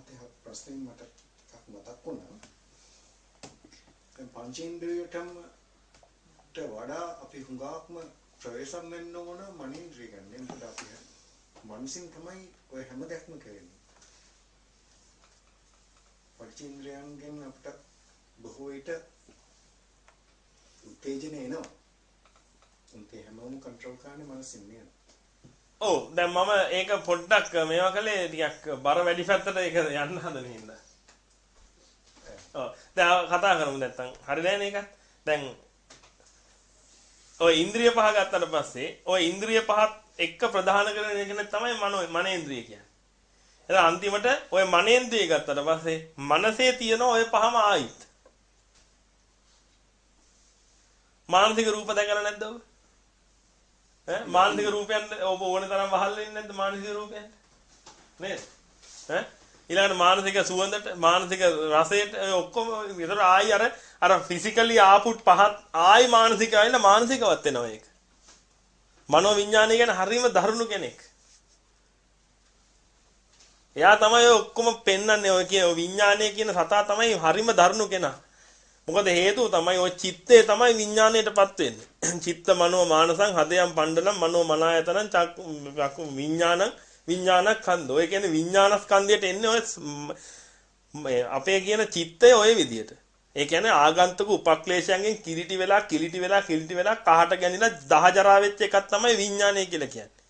මහත්තයා ප්‍රශ්නේ මට එකක් මතක් වුණා. දැන් පංචේන්ද්‍රියටම ට වඩා අපි හුඟක්ම ප්‍රවේශම් වෙන්න ඕන මනේන්ද්‍රිය ගන්න. මොකද අපි මනසින් තමයි ඔය හැම දෙයක්ම කරන්නේ. පංචේන්ද්‍රයන්ගෙන් අපිට බොහෝ විට උත්තේජන එනවා. උන්ට හැමෝම කන්ට්‍රෝල් කරන්නේ මනසින් නේද? ඔව් දැන් මම ඒක පොඩ්ඩක් මේවා කළේ ටිකක් බර වැඩි පැත්තට ඒක යන්න හදන හින්දා. ඔව් දැන් කතා කරමු නැත්තම් හරිද මේක? දැන් ඔය ඉන්ද්‍රිය පහ ගත්තට පස්සේ ඔය ඉන්ද්‍රිය පහත් එක්ක ප්‍රධාන කරන එක තමයි මනෝ මනේන්ද්‍රිය කියන්නේ. එහෙනම් අන්තිමට ඔය මනේන්ද්‍රිය ගත්තට පස්සේ මනසේ තියෙන ඔය පහම ආයිත්. මානසික රූප දැකලා නැද්ද ඔබ? ඈ මානසික රූපයන් ඔබ ඕන තරම් වහල් වෙන්නේ නැද්ද මානසික රූපයන්? නේද? ඈ ඊළඟට මානසික සුවඳට මානසික රසයට ඔක්කොම විතර ආයි අර අර ෆිසිකලි ආපුට් පහත් ආයි මානසික ආයිලා මානසිකවත් වෙනවා ඒක. මනෝ විඥානය ගැන හරීම දරුණු කෙනෙක්. එයා තමයි ඔක්කොම පෙන්වන්නේ ඔය කියන විඥානය කියන සතා තමයි හරීම දරුණු කෙනා. මොකද හේතුව තමයි ওই චිත්තේ තමයි විඥාණයටපත් වෙන්නේ. චිත්ත මනෝ මානසං හදයන් පණ්ඩනම් මනෝ මනායතනං චක්කු විඥානං විඥානස්කන්ධ. ඔය කියන්නේ විඥානස්කන්ධයට එන්නේ ඔය අපේ කියන චිත්තය ඔය විදියට. ඒ කියන්නේ ආගන්තුක උපක්ලේශයන්ගෙන් කිලිටි වෙලා කිලිටි වෙලා කිලිටි වෙලා කහට ගැනිලා දහ ජරා වෙච්ච එකක් තමයි විඥානය කියලා කියන්නේ.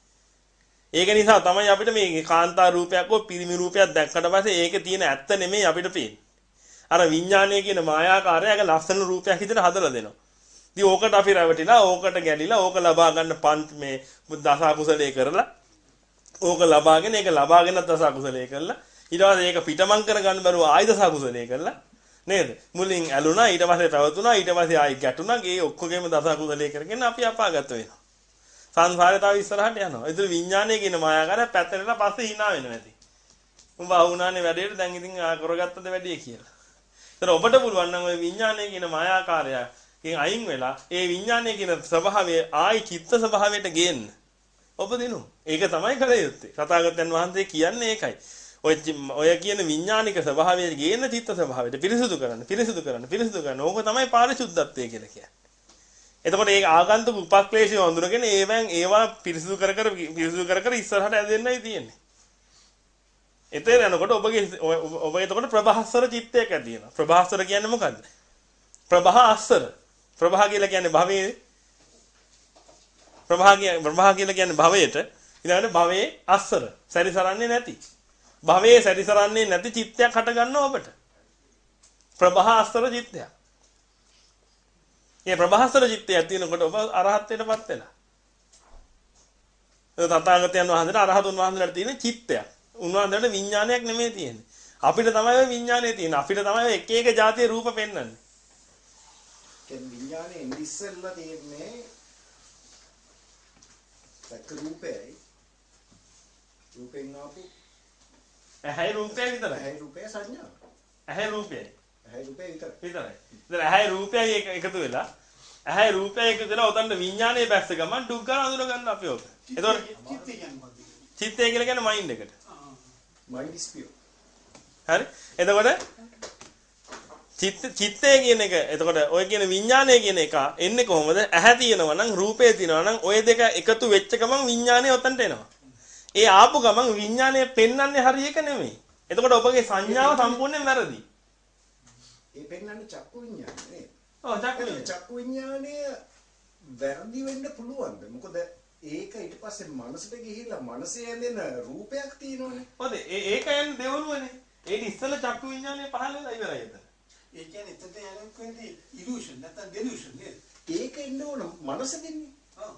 ඒක නිසා තමයි අපිට මේ කාන්තා රූපයක් හෝ පිරිමි රූපයක් දැක්කට පස්සේ ඒකේ තියෙන ඇත්ත නෙමෙයි අපිට පේන්නේ. අර විඥානය කියන මායාකාරයක ලස්සන රූපයක් හිතට හදලා දෙනවා. ඉතින් ඕකට අපි රැවටිලා ඕකට ගැලිලා ඕක ලබා ගන්න පන්ත් මේ දස කුසලයේ කරලා ඕක ලබාගෙන ඒක ලබාගෙන දස කුසලයේ කරලා ඊට පස්සේ ඒක පිටමං කරගන්න බැරුව ආයි දස කුසලයේ කරලා නේද? මුලින් ඇලුනා ඊට පස්සේ පැවතුනා ඊට පස්සේ ආයි ගැටුණා ගේ ඔක්කොගෙම දස කුසලයේ කරගෙන අපි අපාගත වෙනවා. සංසාරේ තව ඉස්සරහට යනවා. ඒතර විඥානය කියන මායාකාරය පැත්තටලා පස්සේ hina වෙනවා ඇති. උඹ වුණානේ වැඩේට දැන් ඉතින් කරගත්තද වැඩේ කියලා. ඒතර ඔබට පුළුවන් නම් ওই විඥානය කියන මායාකාරයෙන් අයින් වෙලා ඒ විඥානය කියන ස්වභාවය ආයි චිත්ත ස්වභාවයට ගේන්න. ඔබ දිනු. ඒක තමයි කළ යුත්තේ. සතාගතයන් වහන්සේ කියන්නේ ඒකයි. ඔය ඔය කියන විඥානික ස්වභාවය ගේන්න චිත්ත ස්වභාවයට පිරිසුදු කරන්න, පිරිසුදු කරන්න, පිරිසුදු කරන්න. ඕක තමයි පාරිශුද්ධත්වය කියලා කියන්නේ. එතකොට ඒ ආගන්තුක උපක්ලේශය වඳුරගෙන ඒවෙන් ඒවා පිරිසුදු කර කර පිරිසුදු කර කර ඉස්සරහට ඇදෙන්නයි තියෙන්නේ. එතන යනකොට ඔබගේ ඔබ එතකොට ප්‍රභාස්වර චිත්තයක් ඇති වෙනවා. ප්‍රභාස්වර කියන්නේ මොකද්ද? ප්‍රභා අස්සර. ප්‍රභා කියලා කියන්නේ භවයේ ප්‍රභා ප්‍රභා කියලා කියන්නේ භවයට ඊළඟට භවයේ අස්සර. සැරිසරන්නේ නැති. භවයේ සැරිසරන්නේ නැති චිත්තයක් හට ගන්නවා ඔබට. ප්‍රභා අස්සර චිත්තයක්. මේ ප්‍රභාස්වර චිත්තයක් තියෙනකොට ඔබ අරහත්ත්වයටපත් වෙලා. තථාගතයන් වහන්සේට අරහතුන් වහන්සේලාට තියෙන චිත්තයක්. උන්වහන්සේට විඥානයක් නෙමෙයි තියෙන්නේ. අපිට තමයි ওই විඥානය තියෙන්නේ. අපිට තමයි එක එක જાතිය රූප පෙන්වන්නේ. දැන් විඥානේ ඉස්සෙල්ලා තියෙන්නේ සැක රූපයයි. රූපෙන් ආපු ඇහැයි රූපය විතරයි. ඇහැයි රූපය සංඥා. ඇහැයි රූපයයි. ඇහැයි රූපය විතරයි. විතරයි. ඉතින් ඇහැයි රූපයයි එකතු වෙලා ඇහැයි රූපය එකතු වෙලා උතන්ට විඥානේ බැස්ස ගමන් ඩුක් ගන්න අඳුර ගන්න අපි ඕක. එතකොට චිත්තය කියන්නේ චිත්තය කියලා කියන්නේ මයින්ඩ් එකට. Mind is pure. හරි? එතකොට චිත්ත චිත්තය කියන එක එතකොට ඔය කියන විඥානය කියන එක එන්නේ කොහොමද? ඇහැ තියෙනවා නම් රූපය තියෙනවා නම් ඔය දෙක එකතු වෙච්ච ගමන් විඥානය ඔතනට එනවා. ඒ ආපු ගමන් විඥානය පෙන්වන්නේ හරි එක නෙමෙයි. එතකොට ඔබගේ සංඥාව සම්පූර්ණයෙන් වැරදි. ඒ පෙන්වන්නේ චක්කු විඥානේ නේද? ඔව් චක්කු චක්කු විඥානය වැරදි වෙන්න පුළුවන්ද? මොකද ඒක ඊට පස්සේ මනසට ගිහිල්ලා මනසේ ඇඳෙන රූපයක් තියෙනවනේ. හොඳ ඒ ඒක යන්නේ දෙවනුවනේ. ඒක ඉස්සෙල්ලා චක්කු විඥානය පහළ වෙලා ඉවරයි එතන. ඒ කියන්නේ එතනට යන කෙනෙක් illusion නැත්නම් delusion නේද? ඒක එන්න ඕන මනස දෙන්නේ. ඔව්.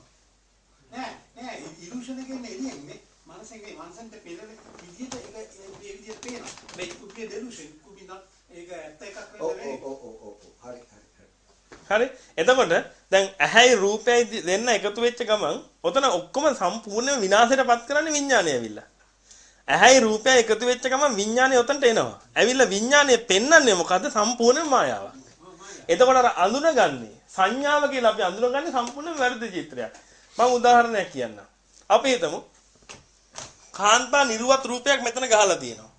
නෑ නෑ illusion එක කියන්නේ එළියෙන්නේ. මනසෙන් මේ මනසෙන්ට පෙළෙන විදිහට ඒක ඒ විදිහට පේනවා. මේ කුපිය delusion කුපි not ඒක ඇත්ත එකක් ඔව් වෙන්නේ ඔව් ඔව් ඔව් ඔව් හරි හරි හරි. හරි. එතකොට දැන් ඇහැයි රූපයයි දෙන්න එකතු වෙච්ච ගමන් ඔතන ඔක්කොම සම්පූර්ණයෙන් විනාශයටපත් කරන්නේ විඥානය ඇවිල්ලා. ඇහැයි රූපයයි එකතු වෙච්ච ගමන් විඥානය ඔතනට එනවා. ඇවිල්ලා විඥානය පෙන්වන්නේ මොකද්ද? සම්පූර්ණ මායාවක්. එතකොට අර අඳුනගන්නේ සංඥාව කියලා අපි අඳුනගන්නේ සම්පූර්ණ වැරදි චිත්‍රයක්. මම උදාහරණයක් කියන්නම්. අපි හිතමු කාන්තා නිර්වත් රූපයක් මෙතන ගහලා තියෙනවා.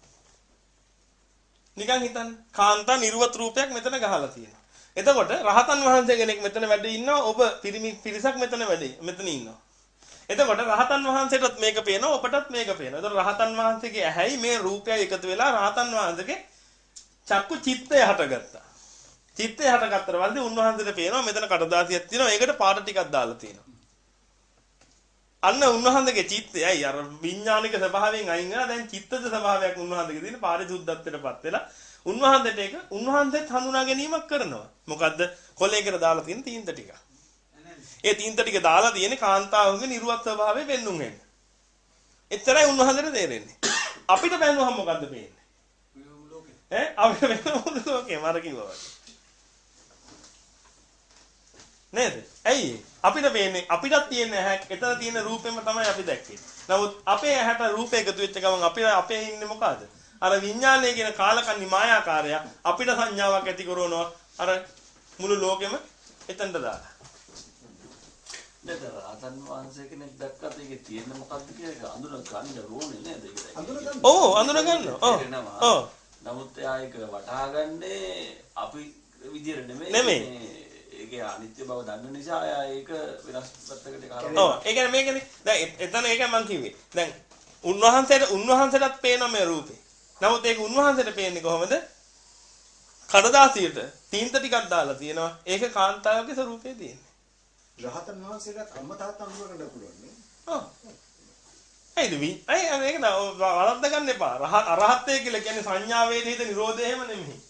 නිකන් හිතන්න. කාන්තා නිර්වත් රූපයක් මෙතන ගහලා තියෙනවා. එතකොට රහතන් වහන්සේ කෙනෙක් මෙතන වැඩ ඉන්නවා. ඔබ පිරිමි පිරිසක් මෙතන වැඩ මෙතන ඉන්නවා. එතකොට රහතන් වහන්සේටත් මේක පේනවා ඔබටත් මේක පේනවා. එතකොට රහතන් වහන්සේගේ ඇහැයි මේ රූපයයි එකතු වෙලා රහතන් වහන්සේගේ චක්කු චිත්තය හටගත්තා. චිත්තය හටගත්තට පස්සේ උන්වහන්සේට පේනවා මෙතන කටදාසියක් තියෙනවා. ඒකට පාට ටිකක් දාලා තියෙනවා. අන්න උන්වහන්සේගේ චිත්තයයි අර විඥානික ස්වභාවයෙන් අයින් වෙලා දැන් චිත්තද ස්වභාවයක් උන්වහන්සේගේ තියෙන පාරිශුද්ධත්වයටපත් වෙලා උන්වහන්සේට ඒක උන්වහන්සේත් හඳුනා ගැනීමක් කරනවා. මොකද්ද? කොලේකට දාලා තියෙන තීන්ත ටික. ඒ තීන්ත ටික දාලා තියෙන්නේ කාන්තාවගේ නිර්වත් ස්වභාවය පෙන්눔 වෙන. එච්චරයි උන්වහන්සේට තේරෙන්නේ. අපිට බැලුවහම මොකද්ද පේන්නේ? ඈ අපිට වෙන ලෝකේ මර කිව්වා වගේ. නේද? ඇයි අපිට පේන්නේ අපිටත් තියෙන ඇහැ එතන තියෙන රූපෙම තමයි අපි දැක්කේ. නමුත් අපේ ඇහැට රූපය එකතු වෙච්ච ගමන් අපේ අපේ ඉන්නේ මොකද? අර විඥානය කියන කාලකන්ණි මායාකාරය අපිට සංඥාවක් ඇති කරනවා අර මුළු ලෝකෙම එතනට දාලා. නේද රහතන් වහන්සේ කෙනෙක් දැක්කත් ඒකේ තියෙන මොකක්ද කියලා ඒක අඳුන ගන්න ඕනේ නේද ඒක අඳුර ගන්න. ඔව් අඳුන ගන්න. ඔව්. ඔව්. නමුත් එයා ඒක වටහා ගන්නේ අපි විදියට නෙමෙයි. නෙමෙයි. ඒකේ අනිත්‍ය බව දන්න නිසා එයා ඒක වෙනස් පැත්තකට කරා. ඔව් ඒ කියන්නේ මේකනේ දැන් එතන ඒක මම කිව්වේ. දැන් උන්වහන්සේට උන්වහන්සේටත් පේන මේ රූපේ. නමුත් ඒක උන්වහන්සේට පේන්නේ කොහොමද? කඩදාසියට තීන්ත ටිකක් දාලා තියෙනවා. ඒක කාන්තාවගේ ස්වරූපේ තියෙන්නේ. රහතන් වහන්සේට අම්මා තාත්තා අඳුර ගන්න පුළුවන් නේ. ඔව්. ඇයිද වි? අය මේක නෑ වරද්ද ගන්න එපා. අරහත්ත්වය කියලා කියන්නේ සංඥා වේදිත නිරෝධය එහෙම නෙමෙයි.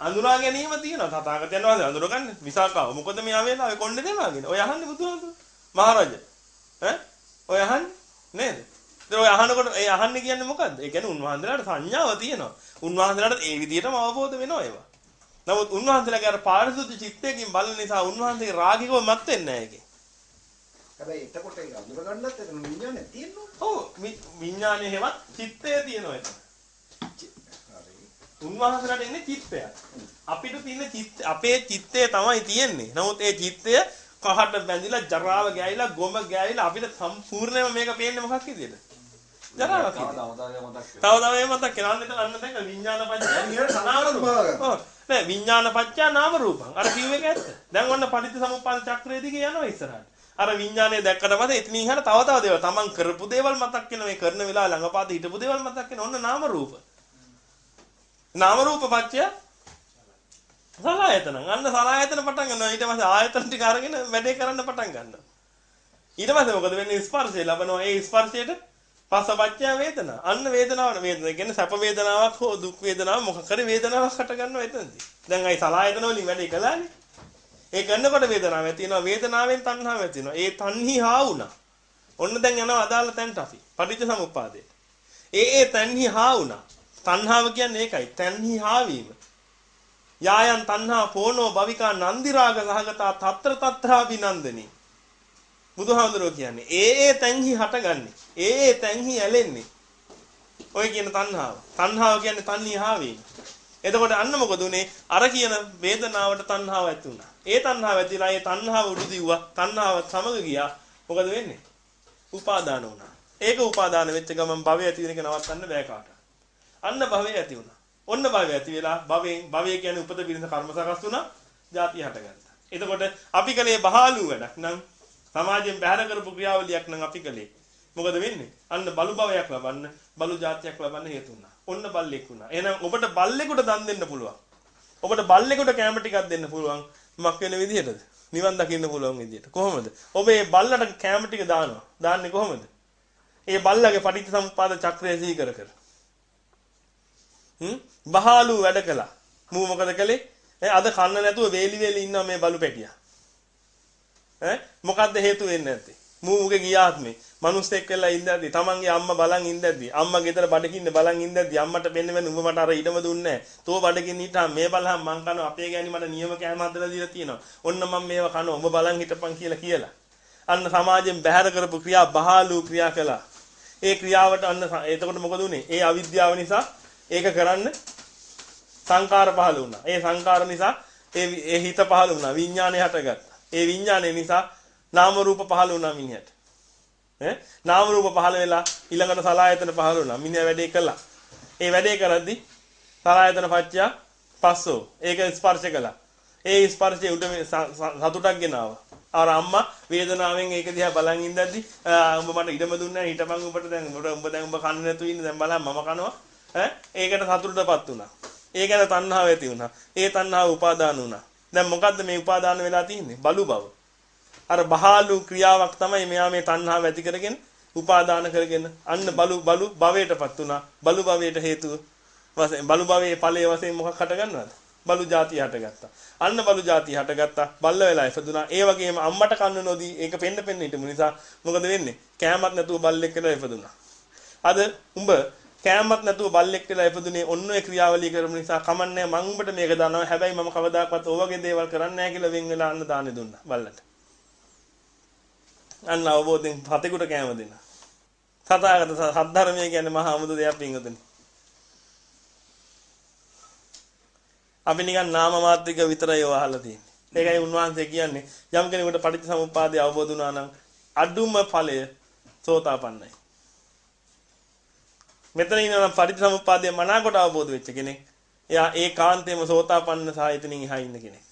අඳුනා ගැනීම තියෙනවා. තථාගතයන් වහන්සේ අඳුරගන්න විසාකාව. මොකද මේ ආවෙලා ඔය කොණ්ඩේ දෙනවාගෙන. ඔය අහන්නේ බුදුහාමුදුර. මහරජා. ඈ? ඔය අහන්නේ නේද? ඉතින් ඔය අහනකොට ඒ අහන්නේ කියන්නේ මොකද්ද? ඒ කියන්නේ උන්වහන්සේලාට සංඥාව තියෙනවා. උන්වහන්සේලාට ඒ විදිහටම අවබෝධ වෙනවා ඒවා. නමුත් උන්වහන්සේලාගේ අර පාරිශුද්ධ චිත්තයෙන් බලන නිසා උන්වහන්සේගේ රාගිකව මත් වෙන්නේ නැහැ ඒකේ. හැබැයි එතකොට ඒ අඳුර ගන්නත් එතන විඥානේ තියෙනවා. ඔව් විඥානයේ හැවත් චිත්තය තියෙනවා එතන. උන්වහන්සේලාට එන්නේ චිත්තය. අපිට තියෙන චිත්ත අපේ චිත්තය තමයි තියෙන්නේ. නමුත් ඒ චිත්තය කහට බැඳිලා ජරාව ගෑවිලා ගොම ගෑවිලා අපිට සම්පූර්ණයෙන්ම මේක පේන්නේ මොකක් විදියද? ජරාවක් විදියට. තව තව එහෙම මතක් කරලා අන්න අන්න දැන් විඥාන පත්‍ය නාම රූප. ඔව්. නෑ විඥාන පත්‍ය නාම රූපං. අර කිව්ව එක ඇත්ත. දැන් ඔන්න පටිච්චසමුප්පාද චක්‍රයේ දිගේ යනවා ඉස්සරහට. අර විඥානය දැක්කට පස්සේ එතනින් ඉහළ තව තව දේවල් තමන් කරපු දේවල් මතක් වෙන මේ කරන වෙලාව ළඟපාත හිටපු දේවල් මතක් වෙන ඔන්න නාම රූප. නාම රූප පත්‍ය සලායතන. අන්න සලායතන පටන් ගන්නවා. ඊට පස්සේ ආයතන ටික අරගෙන වැඩේ කරන්න පටන් ගන්නවා. ඊට පස්සේ මොකද වෙන්නේ? ස්පර්ශය ලබනවා. ඒ ස්පර්ශයට පස්සපච්චය වේදනා. අන්න වේදනාවට වේදනාව කියන්නේ සැප වේදනාවක් හෝ දුක් වේදනාවක් මොකක් හරි වේදනාවක් හට ගන්නවා එතනදී. දැන් අයි සලායතන වලින් වැඩේ කළානේ. ඒ කරනකොට වේදනාවක් ඇති වෙනවා. වේදනාවෙන් තණ්හාව ඇති වෙනවා. ඒ තණ්හි හා වුණා. ඔන්න දැන් යනවා අදාළ තැනට අපි. පටිච්ච සමුප්පාදේ. ඒ ඒ තණ්හි හා වුණා. තණ්හාව කියන්නේ ඒකයි. තණ්හි හා වීම. යායන් තණ්හා පෝනෝ භවිකා නන්දි රාග සහගතා తත්‍ර తත්‍රා විනන්දනී. බුදුහාමුදුරුවෝ කියන්නේ ඒ ඒ තැන්හි හටගන්නේ. ඒ ඒ තැන්හි ඇලෙන්නේ. ඔය කියන තණ්හාව. තණ්හාව කියන්නේ තණ්හා වීම එතකොට අන්න මොකද උනේ? අර කියන වේදනාවට තණ්හාව ඇති වුණා. ඒ තණ්හාව ඇතිලා ඒ තණ්හාව උඩු දිව්වා. තණ්හාව සමග ගියා. මොකද වෙන්නේ? උපාදාන වුණා. ඒක උපාදාන වෙච්ච ගමන් භවය ඇති වෙන එක නවත්තන්න බෑ කාට. අන්න භවය ඇති වුණා ඔන්න භවය ඇති වෙලා භවයෙන් භවය කියන්නේ උපත පිරිස කර්ම සකස් වුණා ಜಾති හටගත්තා. එතකොට අපි කලේ බහාලු වැඩක් නම් සමාජයෙන් බැහැර කරපු ක්‍රියාවලියක් නම් අපි කලේ. මොකද වෙන්නේ? අන්න බලු භවයක් ලබන්න, බලු ಜಾතියක් ලබන්න හේතු වුණා. ඔන්න බල්ලෙක් වුණා. එහෙනම් ඔබට බල්ලෙකුට දන් දෙන්න පුළුවන්. ඔබට බල්ලෙකුට කැම ටිකක් දෙන්න පුළුවන්. මක් වෙන විදිහටද? නිවන් දකින්න පුළුවන් විදිහට. කොහොමද? ඔබ මේ බල්ලට කැම ටික දානවා. දාන්නේ කොහොමද? ඒ බල්ලගේ පටිච්චසමුප්පාද චක්‍රය සිහි කර කර. බහාලු වැඩ කළා. මූ මොකද කළේ? අද කන්න නැතුව වේලි වේලි ඉන්නවා මේ බලු පැටියා. ඈ මොකද්ද හේතු වෙන්නේ නැත්තේ? මූ මුගේ ගියාත්මේ මනුස්සෙක් වෙලා ඉඳද්දි තමන්ගේ අම්මා බලන් ඉඳද්දි අම්මා ගෙදර බඩකින්න බලන් ඉඳද්දි අම්මට පෙන්න වෙන උඹ මට අර ඉඩම දුන්නේ නැහැ. තෝ බඩකින් හිටා මේ බලහන් මං කනවා අපේ ගෑණි මට නියම කෑම හදලා දීලා තියෙනවා. ඔන්න මම මේව කනවා උඹ බලන් හිටපන් කියලා කියලා. අන්න සමාජයෙන් බැහැර කරපු ක්‍රියා බහාලු ක්‍රියා කළා. ඒ ක්‍රියාවට අන්න එතකොට මොකද උනේ? ඒ අවිද්‍යාව නිසා ඒක කරන්න සංකාර පහළ වුණා. ඒ සංකාර නිසා ඒ ඒ හිත පහළ වුණා. විඥානය හටගත්තා. ඒ විඥානය නිසා නාම රූප පහළ වුණා මිනිහට. ඈ නාම රූප පහළ වෙලා ඊළඟට සලායතන පහළ වුණා. මිනිහා වැඩේ කළා. ඒ වැඩේ කරද්දි සලආයතන පච්චය පස්සෝ. ඒක ස්පර්ශ කළා. ඒ ස්පර්ශයේ උඩ මේ සතුටක් ගෙනාවා. අර අම්මා වේදනාවෙන් ඒක දිහා බලන් ඉඳද්දි උඹ මට ඉඩම දුන්නා හිටපන් උඹට දැන් උඹට උඹ දැන් උඹ කන්නේ නැතුව ඉන්නේ දැන් බලන්න මම කනවා ඈ ඒකට සතුටටපත් වුණා. ඒකට තණ්හාව ඇති වුණා. ඒ තණ්හාව උපාදාන වුණා. දැන් මොකද්ද මේ උපාදාන වෙලා තියෙන්නේ? බලු බව. අර බහාලු ක්‍රියාවක් තමයි මෙයා මේ තණ්හාව ඇති කරගෙන උපාදාන කරගෙන අන්න බලු බලු භවයටපත් වුණා. බලු භවයට හේතුව වශයෙන් බලු භවයේ ඵලයේ වශයෙන් මොකක් හට ගන්නවද? බලු જાතිය හටගත්තා. අන්න බලු જાතිය හටගත්තා. බල්ල වෙලා ඉපදුනා. ඒ වගේම අම්මට කන්න නොදී ඒක පෙන්න පෙන්න හිටමු නිසා මොකද වෙන්නේ? කෑමක් නැතුව බල්ලෙක් වෙලා ඉපදුනා. අද උඹ කෑමක් නැතුව බල්ලෙක් වෙලා ඉපදුනේ ඔන්න ඔය ක්‍රියාවලිය කරපු නිසා කමන්නේ මං උඹට මේක දානවා. හැබැයි මම කවදාකවත් ඔය වගේ දේවල් කරන්නේ නැහැ කියලා වෙන් වෙලා අන්න දාන්නේ දුන්නා බල්ලට. අන්න අවබෝධයෙන් හතෙකුට කෑම දෙන්න. තථාගත සද්ධර්මය කියන්නේ මහා අමුතු දෙයක් පින්වතුනි. අපි නිකන් නාම මාත්‍රික විතරයි ඔය අහලා තියෙන්නේ. ඒකයි උන්වහන්සේ කියන්නේ යම් කෙනෙකුට පටිච්චසමුප්පාදය අවබෝධ වුණා නම් අඩුම ඵලය සෝතාපන්නයි. මෙතන ඉන්නවා පටිච්චසමුප්පාදය මනාකොට අවබෝධ වෙච්ච කෙනෙක්. එයා ඒකාන්තයෙන්ම සෝතාපන්න සායතනින් එහා ඉන්න කෙනෙක්.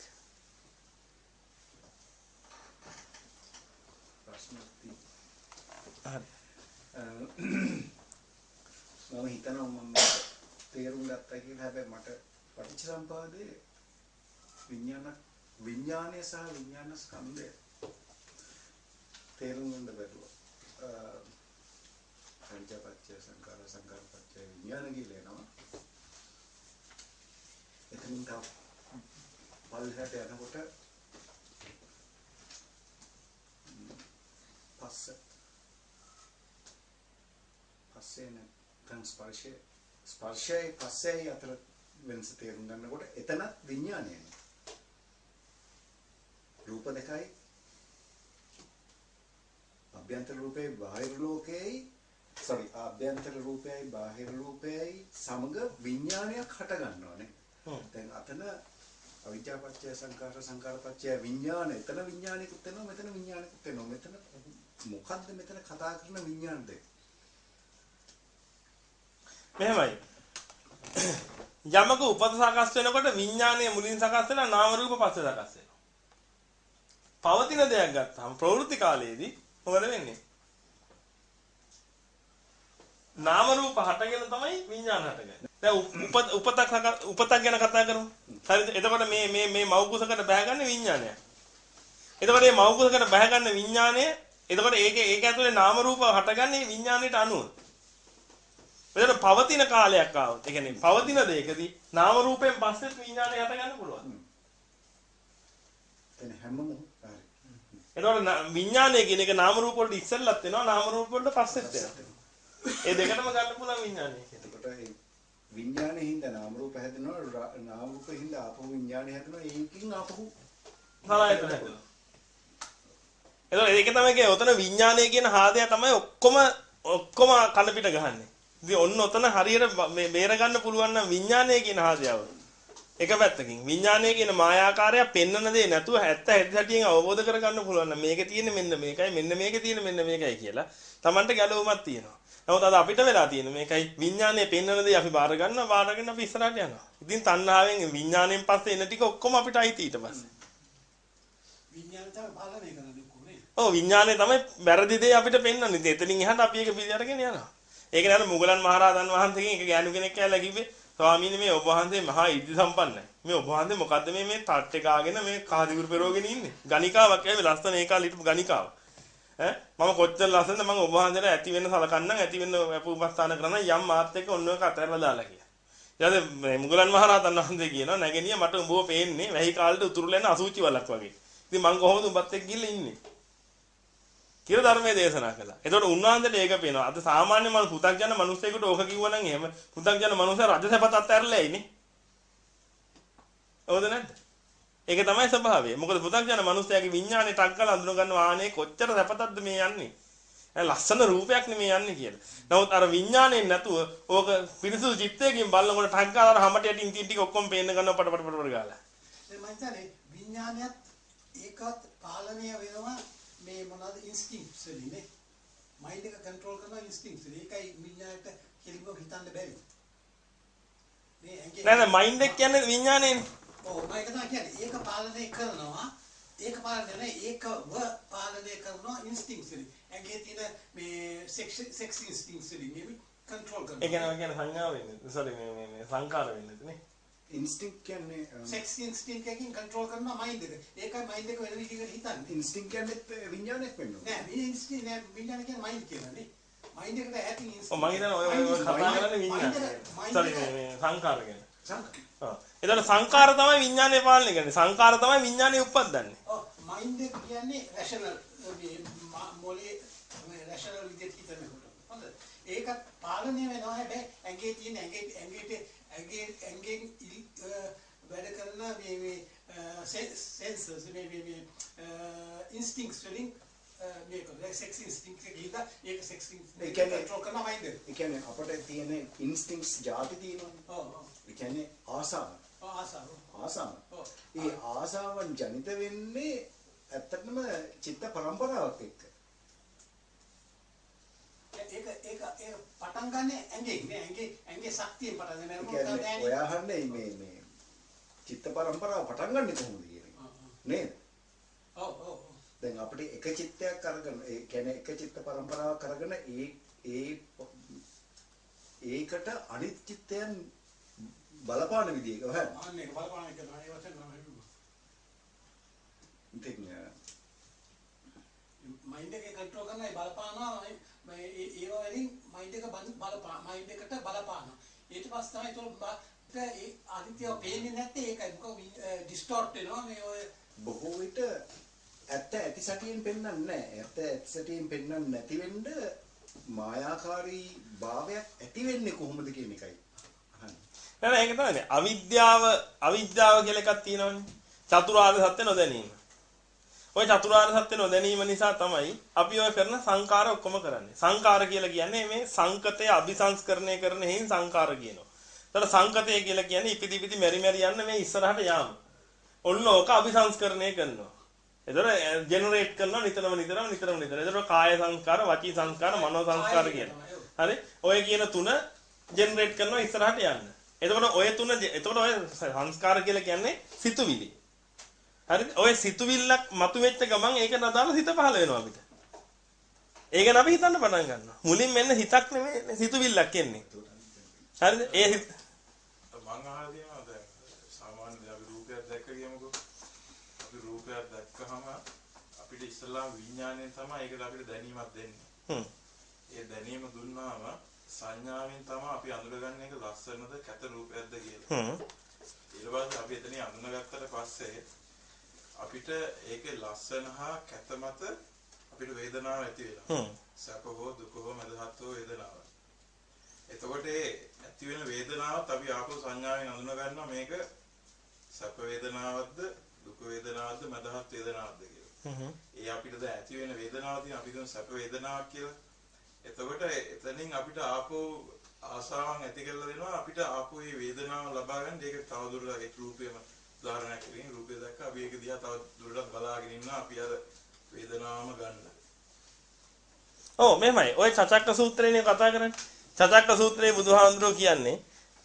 මම හිතනවා මම තේරුම් ගත්තා කියලා හැබැයි මට පටිච්චසම්පාදයේ විඥාන විඥානය සහ විඥාන ස්කන්ධය තේරුම් ගන්න බැලුවා. පංචපච්චය සංකාර සංකාරපච්චය විඥාන කියලා එනවා. එතනින් තව පල්හැට යනකොට පස්ස පස්සේ නැත්නම් ස්පර්ශය ස්පර්ශයයි පස්සයයි අතර වෙනස තේරුම් ගන්නකොට එතනත් විඥානයයි. රූප දෙකයි අභ්‍යන්තර රූපේ බාහිර ලෝකයයි sorry ආභ්‍යන්තර රූපයයි බාහිර රූපයයි සමග විඥානයක් හට ගන්නවානේ. දැන් අතන අවිද්‍යාපච්චය සංකාර සංකාරපච්චය විඥාන එතන විඥානිකුත් වෙනවා මෙතන විඥානිකුත් වෙනවා මෙතන මොකද්ද මෙතන කතා කරන විඥාන දෙක මෙහෙමයි. යමක උපත සකස් වෙනකොට විඥානය මුලින් සකස් වෙලා නාම රූප පස්සේ සකස් වෙනවා. පවතින දෙයක් ගත්තාම ප්‍රවෘත්ති කාලයේදී මොකද වෙන්නේ? නාම රූප හටගෙන තමයි විඥාන හටගන්නේ. දැන් උපත උපතක් උපතක් ගැන කතා කරමු. හරිද? එතකොට මේ මේ මේ මෞකුසකට බහගන්නේ විඥානය. එතකොට මේ මෞකුසකට බහගන්න විඥානය එතකොට ඒකේ ඒක ඇතුලේ නාම රූප හටගන්නේ විඥාණයට අනුව. එතකොට පවතින කාලයක් ආවොත් ඒ කියන්නේ පවතින දෙයකදී නාම රූපයෙන් පස්සෙත් විඥානය හට ගන්න පුළුවන්. එතන හැමෝම හරි. එතකොට විඥානය කියන එක නාම රූප වලට ඉස්සෙල්ලත් වෙනවා නාම රූප වලට පස්සෙත් වෙනවා. ඒ දෙකටම ගන්න පුළුවන් විඥානය. එතකොට ඒ විඥානේ හින්දා නාම රූප හැදෙනවා නාම රූප හින්දා ආපහු විඥානේ හැදෙනවා ඒකින් ආපහු සලආයතන හැදෙනවා. එතකොට ඒක තමයි කියන්නේ ඔතන විඥානය කියන හාදය තමයි ඔක්කොම ඔක්කොම කන පිට ගහන්නේ. ඉතින් ඔන්න ඔතන හරියට මේ බේර ගන්න පුළුවන් නම් විඥානය කියන හාදයව. එක පැත්තකින් විඥානය කියන මායාකාරය පෙන්වන දේ නැතුව 70 60න් අවබෝධ කරගන්න පුළුවන් නම් මේකේ තියෙන මෙන්න මේකයි මෙන්න මේකේ තියෙන මෙන්න මේකයි කියලා Tamanට ගැළවුමක් තියෙනවා. නමුත් අද අපිට වෙලා තියෙන මේකයි විඥානයේ පෙන්වන දේ අපි බාර ගන්නවා බාරගෙන අපි ඉස්සරහට යනවා. ඉතින් තණ්හාවෙන් විඥාණයෙන් පස්සේ එන ටික ඔක්කොම අපිට අයිති ඊට පස්සේ. විඥාන තමයි පාලනය කරන්නේ? ඔව් විඥානය තමයි වැරදි දේ අපිට පෙන්වන්නේ. ඉතින් එතනින් එහාට අපි ඒක පිළිඅරගෙන යනවා. ඒකනේ අර මුගලන් මහරහතන් වහන්සේගෙන් එක ගෑනු කෙනෙක් කියලා කිව්වේ ස්වාමීනි මේ ඔබ වහන්සේ මහා ඉද්ධි සම්පන්නයි. මේ ඔබ වහන්සේ මොකද්ද මේ මේ තට්ටේ කාගෙන මේ කහදිවුරු පෙරෝගෙන ඉන්නේ? ගණිකාවක් ඇවි ලස්සන ඒ කාලේ හිටපු ගණිකාවක්. ඈ මම කොච්චර ලස්සනද මම ඔබ වහන්සේට ඇති වෙන්න සලකන්නම් ඇති වෙන්න අපුපස්ථාන කරන යම් මාත් එක්ක ඔන්න ඔය කතරලා දාලා කියලා. ඊට මේ මුගලන් මහරහතන් වහන්සේ කියනවා නැගෙනිය මට උඹව පේන්නේ වැහි කාලේට උතුරු ලැන අසූචි වලක් වගේ. ඉතින් මං කොහොමද උඹත් එක්ක ගිහලා ඉන්නේ? කියලා ධර්මයේ දේශනා කළා. එතකොට උන්වහන්සේට ඒක පේනවා. අද සාමාන්‍ය මනු පු탁ජන මිනිස්සෙකුට ඕක කිව්වනම් එහෙම පු탁ජන මිනිස්සු රජ සැපතත් ඇරලා ඉන්නේ. හවුද නැද්ද? ඒක තමයි ස්වභාවය. මොකද පු탁ජන මිනිස්සයාගේ විඥානේ ටක් ගාලා අඳුන ගන්නවා ආනේ කොච්චර සැපතක්ද මේ යන්නේ. ලස්සන රූපයක් නෙමේ යන්නේ කියලා. නමුත් අර විඥාණයෙන් නැතුව ඕක පිරිසුදු චිත්තයකින් බලනකොට ටක් ගාලා අර හැමට යටින් තින් ටික ඔක්කොම පේන්න ගන්නවා පට පට පට ගාලා. ඒ මං හිතන්නේ විඥානයත් ඒකත් පාලනය වෙනවා මේ මොනවාද ඉන්ස්ටින්ක්ට්ස් වලින් නේ. මයින්ඩ් එක කන්ට්‍රෝල් කරන ඉන්ස්ටින්ක්ට්ස්. ඒකයි විඥානයට කෙලින්ම හිතන්න බැරි. මේ නෑ නෑ මයින්ඩ් එක කියන්නේ විඥානයනේ. ඔව් මම ඒක තමයි කියන්නේ. ඒක පාලනය කරනවා. ඒක පාලනය නැහැ. ඒකව පාලනය කරනවා ඉන්ස්ටින්ක්ට්ස් වලින්. ඇඟේ තියෙන මේ සෙක්ස් ඉන්ස්ටින්ක්ට්ස් වලින් මේ කන්ට්‍රෝල් ඒ කරනවා. කියන්නේ ඔය කියන්නේ සංඥා වෙන්නේ. සෝරි මේ මේ සංකාර වෙන්නේ නේ. ඉන්ස්ටින්ක්ට් කියන්නේ සෙක්ස් ඉන්ස්ටින්ක්ට් එකකින් කන්ට්‍රෝල් කරනවා මයින්ඩ් එක. ඒකයි මයින්ඩ් එක වෙන විදිහකට හිතන්නේ. ඉන්ස්ටින්ක්ට් කියන්නේ විඥානයක් වෙන්න. නෑ මේ ඉන්ස්ටින්ක්ට් නෑ විඥාන කියන්නේ මයින්ඩ් කියලානේ. මයින්ඩ් එකට ඇති ඉන්ස්ටින්ක්ට්. ඔව් මම හිතන්නේ ඔය ඔය කතා කරන්නේ විඥානය. සෝරි මේ මේ සංකාර ගැන. සංකාර. ඔව්. එතකොට සංකාර තමයි විඥානය පාලනය කරන්නේ. සංකාර තමයි විඥානය උප්පද්දන්නේ. ඔව් මයින්ඩ් එක කියන්නේ රෂනල් මොලේ රෂනල් විදිහට හිතන කොට. හොඳද? ඒක පාලනය වෙනවා හැබැයි ඇඟේ තියෙන ඇඟේ ඇඟේට ඇඟේ ඇඟෙන් වැඩ කරන මේ මේ සෙන්සර්ස් මේ මේ මේ ඉන්ස්ටින්ක්ට්ස් වලින් මේක සෙක්ස් ඉන්ස්ටින්ක්ට් එක ගිහලා ඒක සෙක්ස් ඒ ඉන්ස්ටින්ක්ට් කියන්නේ- කන්ට්‍රෝල් කරන මයින්ඩ් එක. ඒ කියන්නේ අපිට තියෙන ඉන්ස්ටින්ක්ට්ස් ಜಾති තියෙනවානේ. ඔව් ඔව්. ඒ කියන්නේ ආසාව. ආසාව. ආසාව. ඒ ආසාවන් ජනිත වෙන්නේ ඇත්තටම චිත්ත පරම්පරාවක් එක්ක. ඒක ඒක ඒක පටන් ගන්න ඇඟෙන් නේ ඇඟේ ඇඟේ ශක්තියෙන් පටන් ගන්න නේද? කියන්නේ ඔය අහන්නේ මේ මේ චිත්ත පරම්පරාව පටන් ගන්නෙ කොහොමද කියන එක. නේද? ඔව් ඔව්. දැන් අපිට එක චිත්තයක් අරගෙන ඒ කියන්නේ එක චිත්ත පරම්පරාවක් අරගෙන ඒ ඒ ඒකට අනිත් චිත්තයන් බලපාන විදිහක හොයන්න. අන්න ඒක බලපාන එක තමයි ඒ වචන තමයි කිව්වා. ඉතින් මයින්ඩ් එකේ කන්ට්‍රෝල් කරන ඒ බලපානවා මේ- ඒව වලින් මයින්ඩ් එක බලපා මයින්ඩ් එකට බලපානවා. ඊට පස්සේ තමයි ඒක ඒ අනිත්‍යව පේන්නේ නැත්තේ ඒකයි මොකද ඩිස්ටෝර්ට් වෙනවා මේ ඔය බොහෝ විට ඇත්ත ඇති සැටියෙන් පෙන්වන්නේ නැහැ. ඇත්ත ඇති සැටියෙන් පෙන්වන්නේ නැති වෙන්න මායාකාරී භාවයක් ඇති වෙන්නේ කොහොමද කියන එකයි. නෑ නෑ ඒක තමයි අවිද්‍යාව අවිද්‍යාව කියලා එකක් තියෙනවනේ. චතුරාර්ය සත්‍ය නොදැනීම. ওই චතුරාර්ය සත්‍ය නොදැනීම නිසා තමයි අපි ඔය කරන සංකාර ඔක්කොම කරන්නේ. සංකාර කියලා කියන්නේ මේ සංකතය අபிසංස්කරණය කරන හේන් සංකාර කියනවා. ඒතර සංකතය කියලා කියන්නේ ඉපිදි ඉපිදි මෙරි මෙරි යන්න මේ ඉස්සරහට යාම. ඔන්න ඕක අபிසංස්කරණය කරනවා. ඒතර ජෙනරේට් කරනවා නිතරම නිතරම නිතරම නිතර. ඒතර කාය සංස්කාර, වචී සංස්කාර, මනෝ සංස්කාර කියන. හරි? ඔය කියන තුන ජෙනරේට් කරනවා ඉස්සරහට යන්න. එතකොට ඔය තුන එතකොට ඔය සංස්කාර කියලා කියන්නේ සිතුවිලි. හරිද? ඔය සිතුවිල්ලක් මතුවෙච්ච ගමන් ඒකට අදාළ හිත පහළ වෙනවා අපිට. ඒක නම් අපි හිතන්න පටන් ගන්නවා. මුලින් මෙන්න හිතක් නෙමෙයි සිතුවිල්ලක් එන්නේ. හරිද? ඒ හිත මං අහලා තියෙනවා දැන් සාමාන්‍ය අපි රූපයක් දැක්ක කියමුකෝ. අපි රූපයක් දැක්කහම අපිට ඉස්සලා විඥාණයෙන් තමයි ඒකට අපිට දැනීමක් දෙන්නේ. හ්ම්. ඒ දැනීම දුන්නාම සංඥාවෙන් තමයි අපි අඳුරගන්නේ ඒක ලස්සනද කැත රූපයක්ද කියලා. හ්ම්. ඊට පස්සේ අපි එතනින් අඳුනගත්තට පස්සේ අපිට ඒකේ ලස්සන හා කැත මත අපිට වේදනාවක් ඇති වෙනවා. හ්ම්. සැප හෝ දුක හෝ මදහත් හෝ වේදනාව. එතකොට ඒ ඇති වෙන වේදනාවත් අපි ආපහු සංඥාවෙන් අඳුන ගන්නවා මේක සැප වේදනාවක්ද දුක වේදනාවක්ද මදහත් වේදනාවක්ද කියලා. හ්ම්. ඒ අපිට දැන් ඇති වෙන වේදනාව තියෙන අපි කියන සැප වේදනාවක් කියලා. එතකොට එතනින් අපිට ආපහු ආසාවන් ඇති කරලා දෙනවා අපිට ආපහු මේ වේදනාව ලබා ගන්න ඒක තවදුරටත් ඒ රූපේම උදාහරණයක් විදිහින් රූපය දැක්ක අපි ඒක දිහා තව දුරටත් බලාගෙන ඉන්නවා අපි අර වේදනාවම ගන්න. ඔව් මෙහෙමයි. ওই චචක්ක සූත්‍රයනේ කතා කරන්නේ. චචක්ක සූත්‍රයේ බුදුහාඳුරෝ කියන්නේ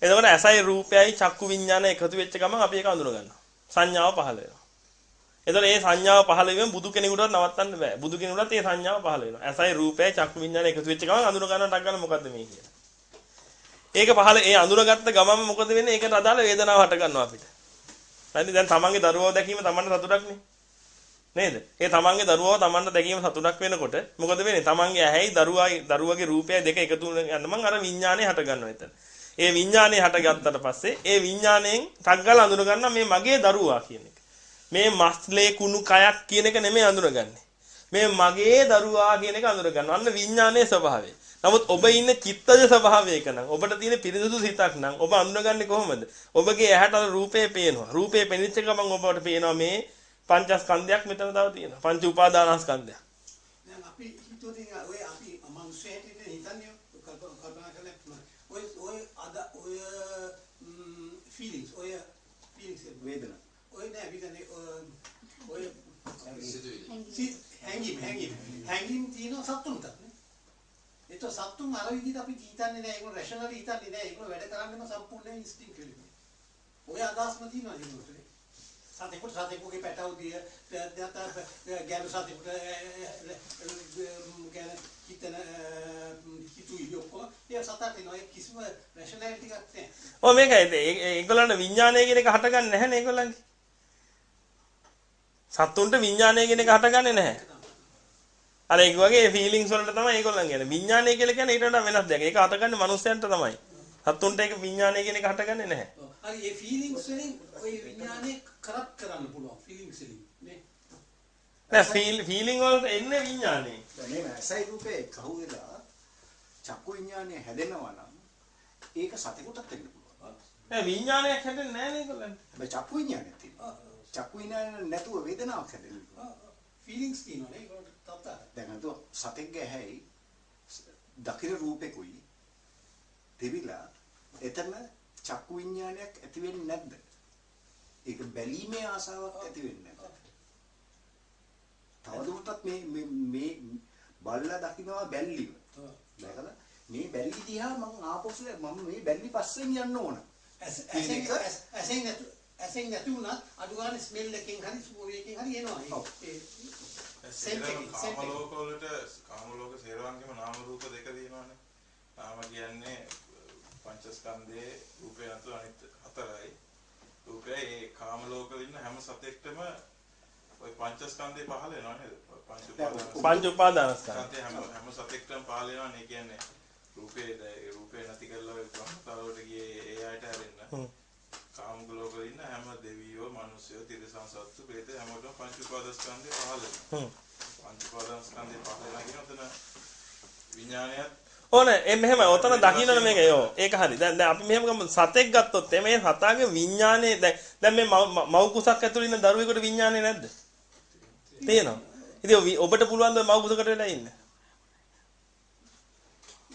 එතකොට ඇසයි රූපයයි චක්කු විඤ්ඤාණ එකතු වෙච්ච ගමන් අපි ඒක අඳුර ගන්නවා. සංඥාව පහළ වෙනවා. එතකොට මේ සංඥාව පහළ වීම බුදු කෙනෙකුටවත් නවත්තන්න බෑ. බුදු කෙනෙකුටත් මේ සංඥාව පහළ වෙනවා. ඇසයි රූපයයි චක්කු විඤ්ඤාණ එකතු වෙච්ච ගමන් අඳුර ගන්නවා ටක් ගන්න මොකද්ද මේ කියලා. ඒක පහළ ඒ අඳුරගත්ත ගමන්ම මොකද වෙන්නේ? ඒකට අදාළ වේදනාව හට ගන්නවා අපිට. හරිද? දැන් තමන්ගේ දරුවව දැකීම තමන්ට සතුටක්නේ. නේද? ඒ තමන්ගේ දරුවව තමන්ට දැකීම සතුටක් වෙනකොට මොකද වෙන්නේ? තමන්ගේ ඇහැයි දරුවායි දරුවගේ රූපය දෙක එකතු වෙන යනමන් අර විඥානේ හට ගන්නවා එතන. ඒ විඥානේ හට ගත්තට පස්සේ ඒ විඥාණයෙන් ටග්ගල අඳුර ගන්නවා මේ මගේ දරුවා කියන එක. මේ මස්ලේ කුණු කයක් කියන එක නෙමෙයි අඳුරගන්නේ. මේ මගේ දරුවා කියන එක අඳුර ගන්නවා. අන්න විඥානයේ ස්වභාවය. නමුත් ඔබ ඉන්නේ චිත්තජ ස්වභාවයක නම් ඔබට තියෙන පිරිසුදු සිතක් නම් ඔබ අඳුරගන්නේ කොහොමද? ඔබගේ ඇහැට අර රූපේ පේනවා. රූපේ පෙනිච්ච ගමන් ඔබට පේනවා මේ පංචස්කන්ධයක් මෙතන තව තියෙනවා. පංච උපාදානස්කන්ධයක්. දැන් අපි හිතුවොත් ඉතින් ඔය අපි මනුස්ස හැටියට හිතන්නේ කල්ප- කල්පනා කරලා ඔය ඔය අද ඔය ෆීලිංගස් ඔය ෆීලිංගස් වේදනා. ඔය නෑ විදනේ ඔය සිතුවිලි. සි- හැංගීම් හැංගීම් හැංගීම් තියෙන සත්තුන්ට නේ ඒතකොට සත්තුන් අර විදිහට අපි හිතන්නේ නෑ ඒගොල්ලෝ රෂනලි හිතන්නේ නෑ ඒගොල්ලෝ වැඩ කරන්නේම සම්පූර්ණ ඉන්ස්ටින්ක්ටිව්ලි ඔය අදහස්ම තියෙනවා ජීවිතේ. සතෙකුට සතෙකුගේ පැටවුදිය නැත්නම් ගැලු සතෙකුට ගැන හිතන හිතුයි ඔක්කොම ඒ සතට එනවා ඒ කිසිම රැෂනැලිටි එකක් නැහැ. ඔව් මේක ඒගොල්ලන්ට විඥානය කියන එක හටගන්නේ නැහැ නේ ඒගොල්ලන්ගේ. සත්තුන්ට විඥානය කියන එක හටගන්නේ නැහැ. අර ඒක වගේ ෆීලිංගස් වලට තමයි ඒගොල්ලන් කියන්නේ. විඥානය කියලා කියන්නේ ඊට වඩා වෙනස් දෙයක්. ඒක හටගන්නේ මනුස්සයන්ට තමයි. සත්තුන්ට ඒක විඥානය කියන එක හටගන්නේ නැහැ. හරි ඒ ෆීලිංගස් වලින් ওই විඥානේ කරප් කරන්න පුළුවන් ෆීලිංගස් වලින් නේ. නෑ ෆීල් ෆීලිංග වලට එන්නේ විඥානේ. දැන් මේ ඇසයි රූපේ එකහුව වෙලා චක්කු විඥානය හැදෙනවා නම් ඒක සතෙකුටත් වෙන්න පුළුවන්. නෑ විඥානයක් හැදෙන්නේ නැහැ නේ ඒගොල්ලන්ට. හැබැයි චක්කු විඥානයක් තියෙනවා. චක්කු විඥානය නැතුව වේදනාවක් හැදෙන්න පුළුවන්. ෆීලිංගස් තියෙනවා නේ ඒකට තත්තා. දැන් අද සතෙක්ගේ ඇහැයි දකින රූපෙකුයි දෙවිලා එතන චක්කු විඥානයක් ඇති වෙන්නේ නැද්ද? ඒක බැලීමේ ආසාවක් ඇති වෙන්නේ නැද්ද? තවදුරටත් මේ මේ මේ බල්ලා දකින්නවා බැල්ලිව. දැකලා මේ බැල්ලි දිහා මම ආපස්සට මම මේ බැල්ලි පස්සෙන් යන්න ඕන. ඇසෙන් ඇසෙන් ඇසෙන් නැති වුණත් අඩු ගන්න ස්මෙල් එකකින් හරි සුවයකින් හරි එනවා. ඒ එකකින්, scent කාම. ලෝක වලට කාම ලෝක සේරවන්ගේම නාම රූප දෙක තියෙනවානේ. නාම කියන්නේ පංචස්කන්ධයේ රූපේ නැතු අනිත් හතරයි. රූපය ඒ කාම ලෝක වල ඉන්න හැම සතෙක්ටම ওই පංචස්කන්ධේ පහල වෙනවා නේද? පංච උපාදාන පංච උපාදානස්කන්ධ. ස්කන්ධේ හැම හැම සතෙක්ටම පහල වෙනවා නේ කියන්නේ රූපේ දැ- රූපේ නැති කරලා ඔය බ්‍රහ්මතාවලට ගියේ ඒ අයට හැරෙන්න. හ්ම්. කාම ලෝක වල ඉන්න හැම දෙවියෝ, මිනිස්සුයෝ, තිරිසන් සත්තු, ප්‍රේත හැමෝටම පංච උපාදානස්කන්ධේ පහල වෙනවා. හ්ම්. පංච උපාදානස්කන්ධේ පහල වෙනවා කියන උතන විඥානයත් ඕන ඒ මෙහෙම ඔතන දකින්නන මේක? යෝ ඒක හරි. දැන් දැන් අපි මෙහෙම ගමු. සතෙක් ගත්තොත් මේ සතාගේ විඥානේ දැන් දැන් මේ මව්- කුසක් ඇතුළේ ඉන්න දරුවෙකුට විඥානේ නැද්ද? තියෙනවා. ඉතින් ඔබ- ඔබට පුළුවන් ද මව් කුසකට වෙලා ඉන්න?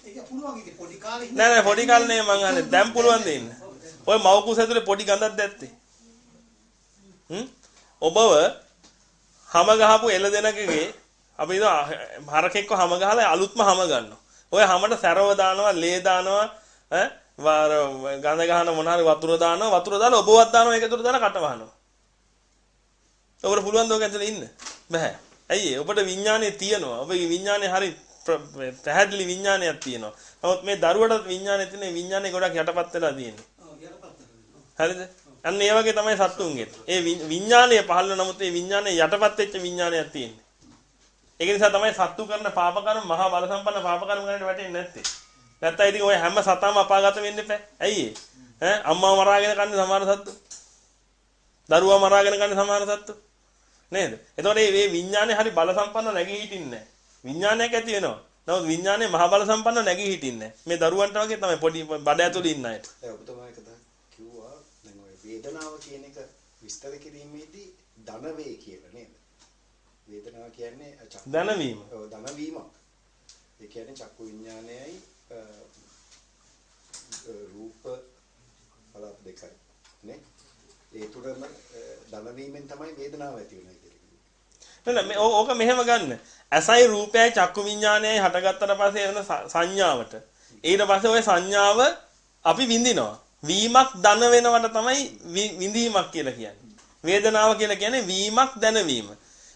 ඒක පුළුවන් ඉතින් පොඩි කාලේ නෑ නෑ පොඩි කාලේ මං අහන්නේ. දැන් පුළුවන් ද ඉන්න ඔය මව් කුස ඇතුලේ පොඩි ගඳක් දැත්තේ. හ්ම්? ඔබව හැම ගහපු එළ දෙනකගේ අපි හිතමු හරකෙක්ව හැම ගහලා අලුත්ම හැම ගන්නවා. ඔය හැමට සැරව දානවා ලේ දානවා ඈ? වාර ගඳ ගහන මොන හරි වතුර දානවා වතුර දාලා ඔබවත් දානවා ඒක ඇතුළට දාලා කට වහනවා. ඔබට පුළුවන් ද ඔක ඇතුළේ ඉන්න? බෑ. ඇයි ඒ? ඔබට විඥානේ තියෙනවා. ඔබගේ විඥානේ හරි ප්‍ර- පැහැදිලි විඥානයක් තියෙනවා. නමුත් මේ දරුවටත් විඥානේ තියෙන විඥානේ ගොඩක් යටපත් වෙලා තියෙන්නේ. ඔව් යටපත් කරනවා. හරිද අන්න ඒ වගේ තමයි සත්තුන්ගේ ඒ විඤ්- විඥානය පහළ වෙන නමුත් ඒ විඥානේ යටපත් වෙච්ච විඥානයක් තියෙන්නේ ඒක නිසා තමයි සත්තු කරන පාප කර්ම මහා බල සම්පන්න පාප කර්ම ගන්නට වැටෙන්නේ නැත්තේ. නැත්තම් ඉතින් ඔය හැම සතාම අපාගත වෙන්න එපා. ඇයි ඒ? ඈ අම්මා මරාගෙන කන්නේ සමහර සත්තු. දරුවා මරාගෙන කන්නේ සමහර සත්තු. නේද? එතකොට මේ මේ විඥානේ හරි බල සම්පන්න නැගී හිටින්නේ නැහැ. විඥානයක් ඇති වෙනවා. නමුත් විඥානේ මහා බල සම්පන්න නැගී හිටින්නේ නැහැ. මේ දරුවන්ට වගේ තමයි පොඩි බඩ ඇතුළේ ඉන්න අයට. ඒ ඔබතුමා එක දා කිව්වා දැන් ඔය වේදනාව කියන එක විස්තර කිරීමේදී ධනවේ කියලා නේද? වේදනාව කියන්නේ චක්කු දැනවීම. ඔව් ධනවීමක්. ඒ කියන්නේ චක්කු විඥානයයි රූප කලාප දෙකයි නේ? ඒ තුරම අ, ධනවීමෙන් තමයි වේදනාව ඇති වෙන්නේ කියලා. නෑ ඕක මෙහෙම ගන්න. ඇසයි රූපයයි චක්කු විඥානයයි හටගත්තට පස්සේ එන සංඥාවට. ඊට පස්සේ ওই සංඥාව අපි විඳිනවා. වීමක් දන වෙනවට තමයි වි- විඳීමක් කියලා කියන්නේ. වේදනාව කියලා කියන්නේ වීමක් දැනවීම.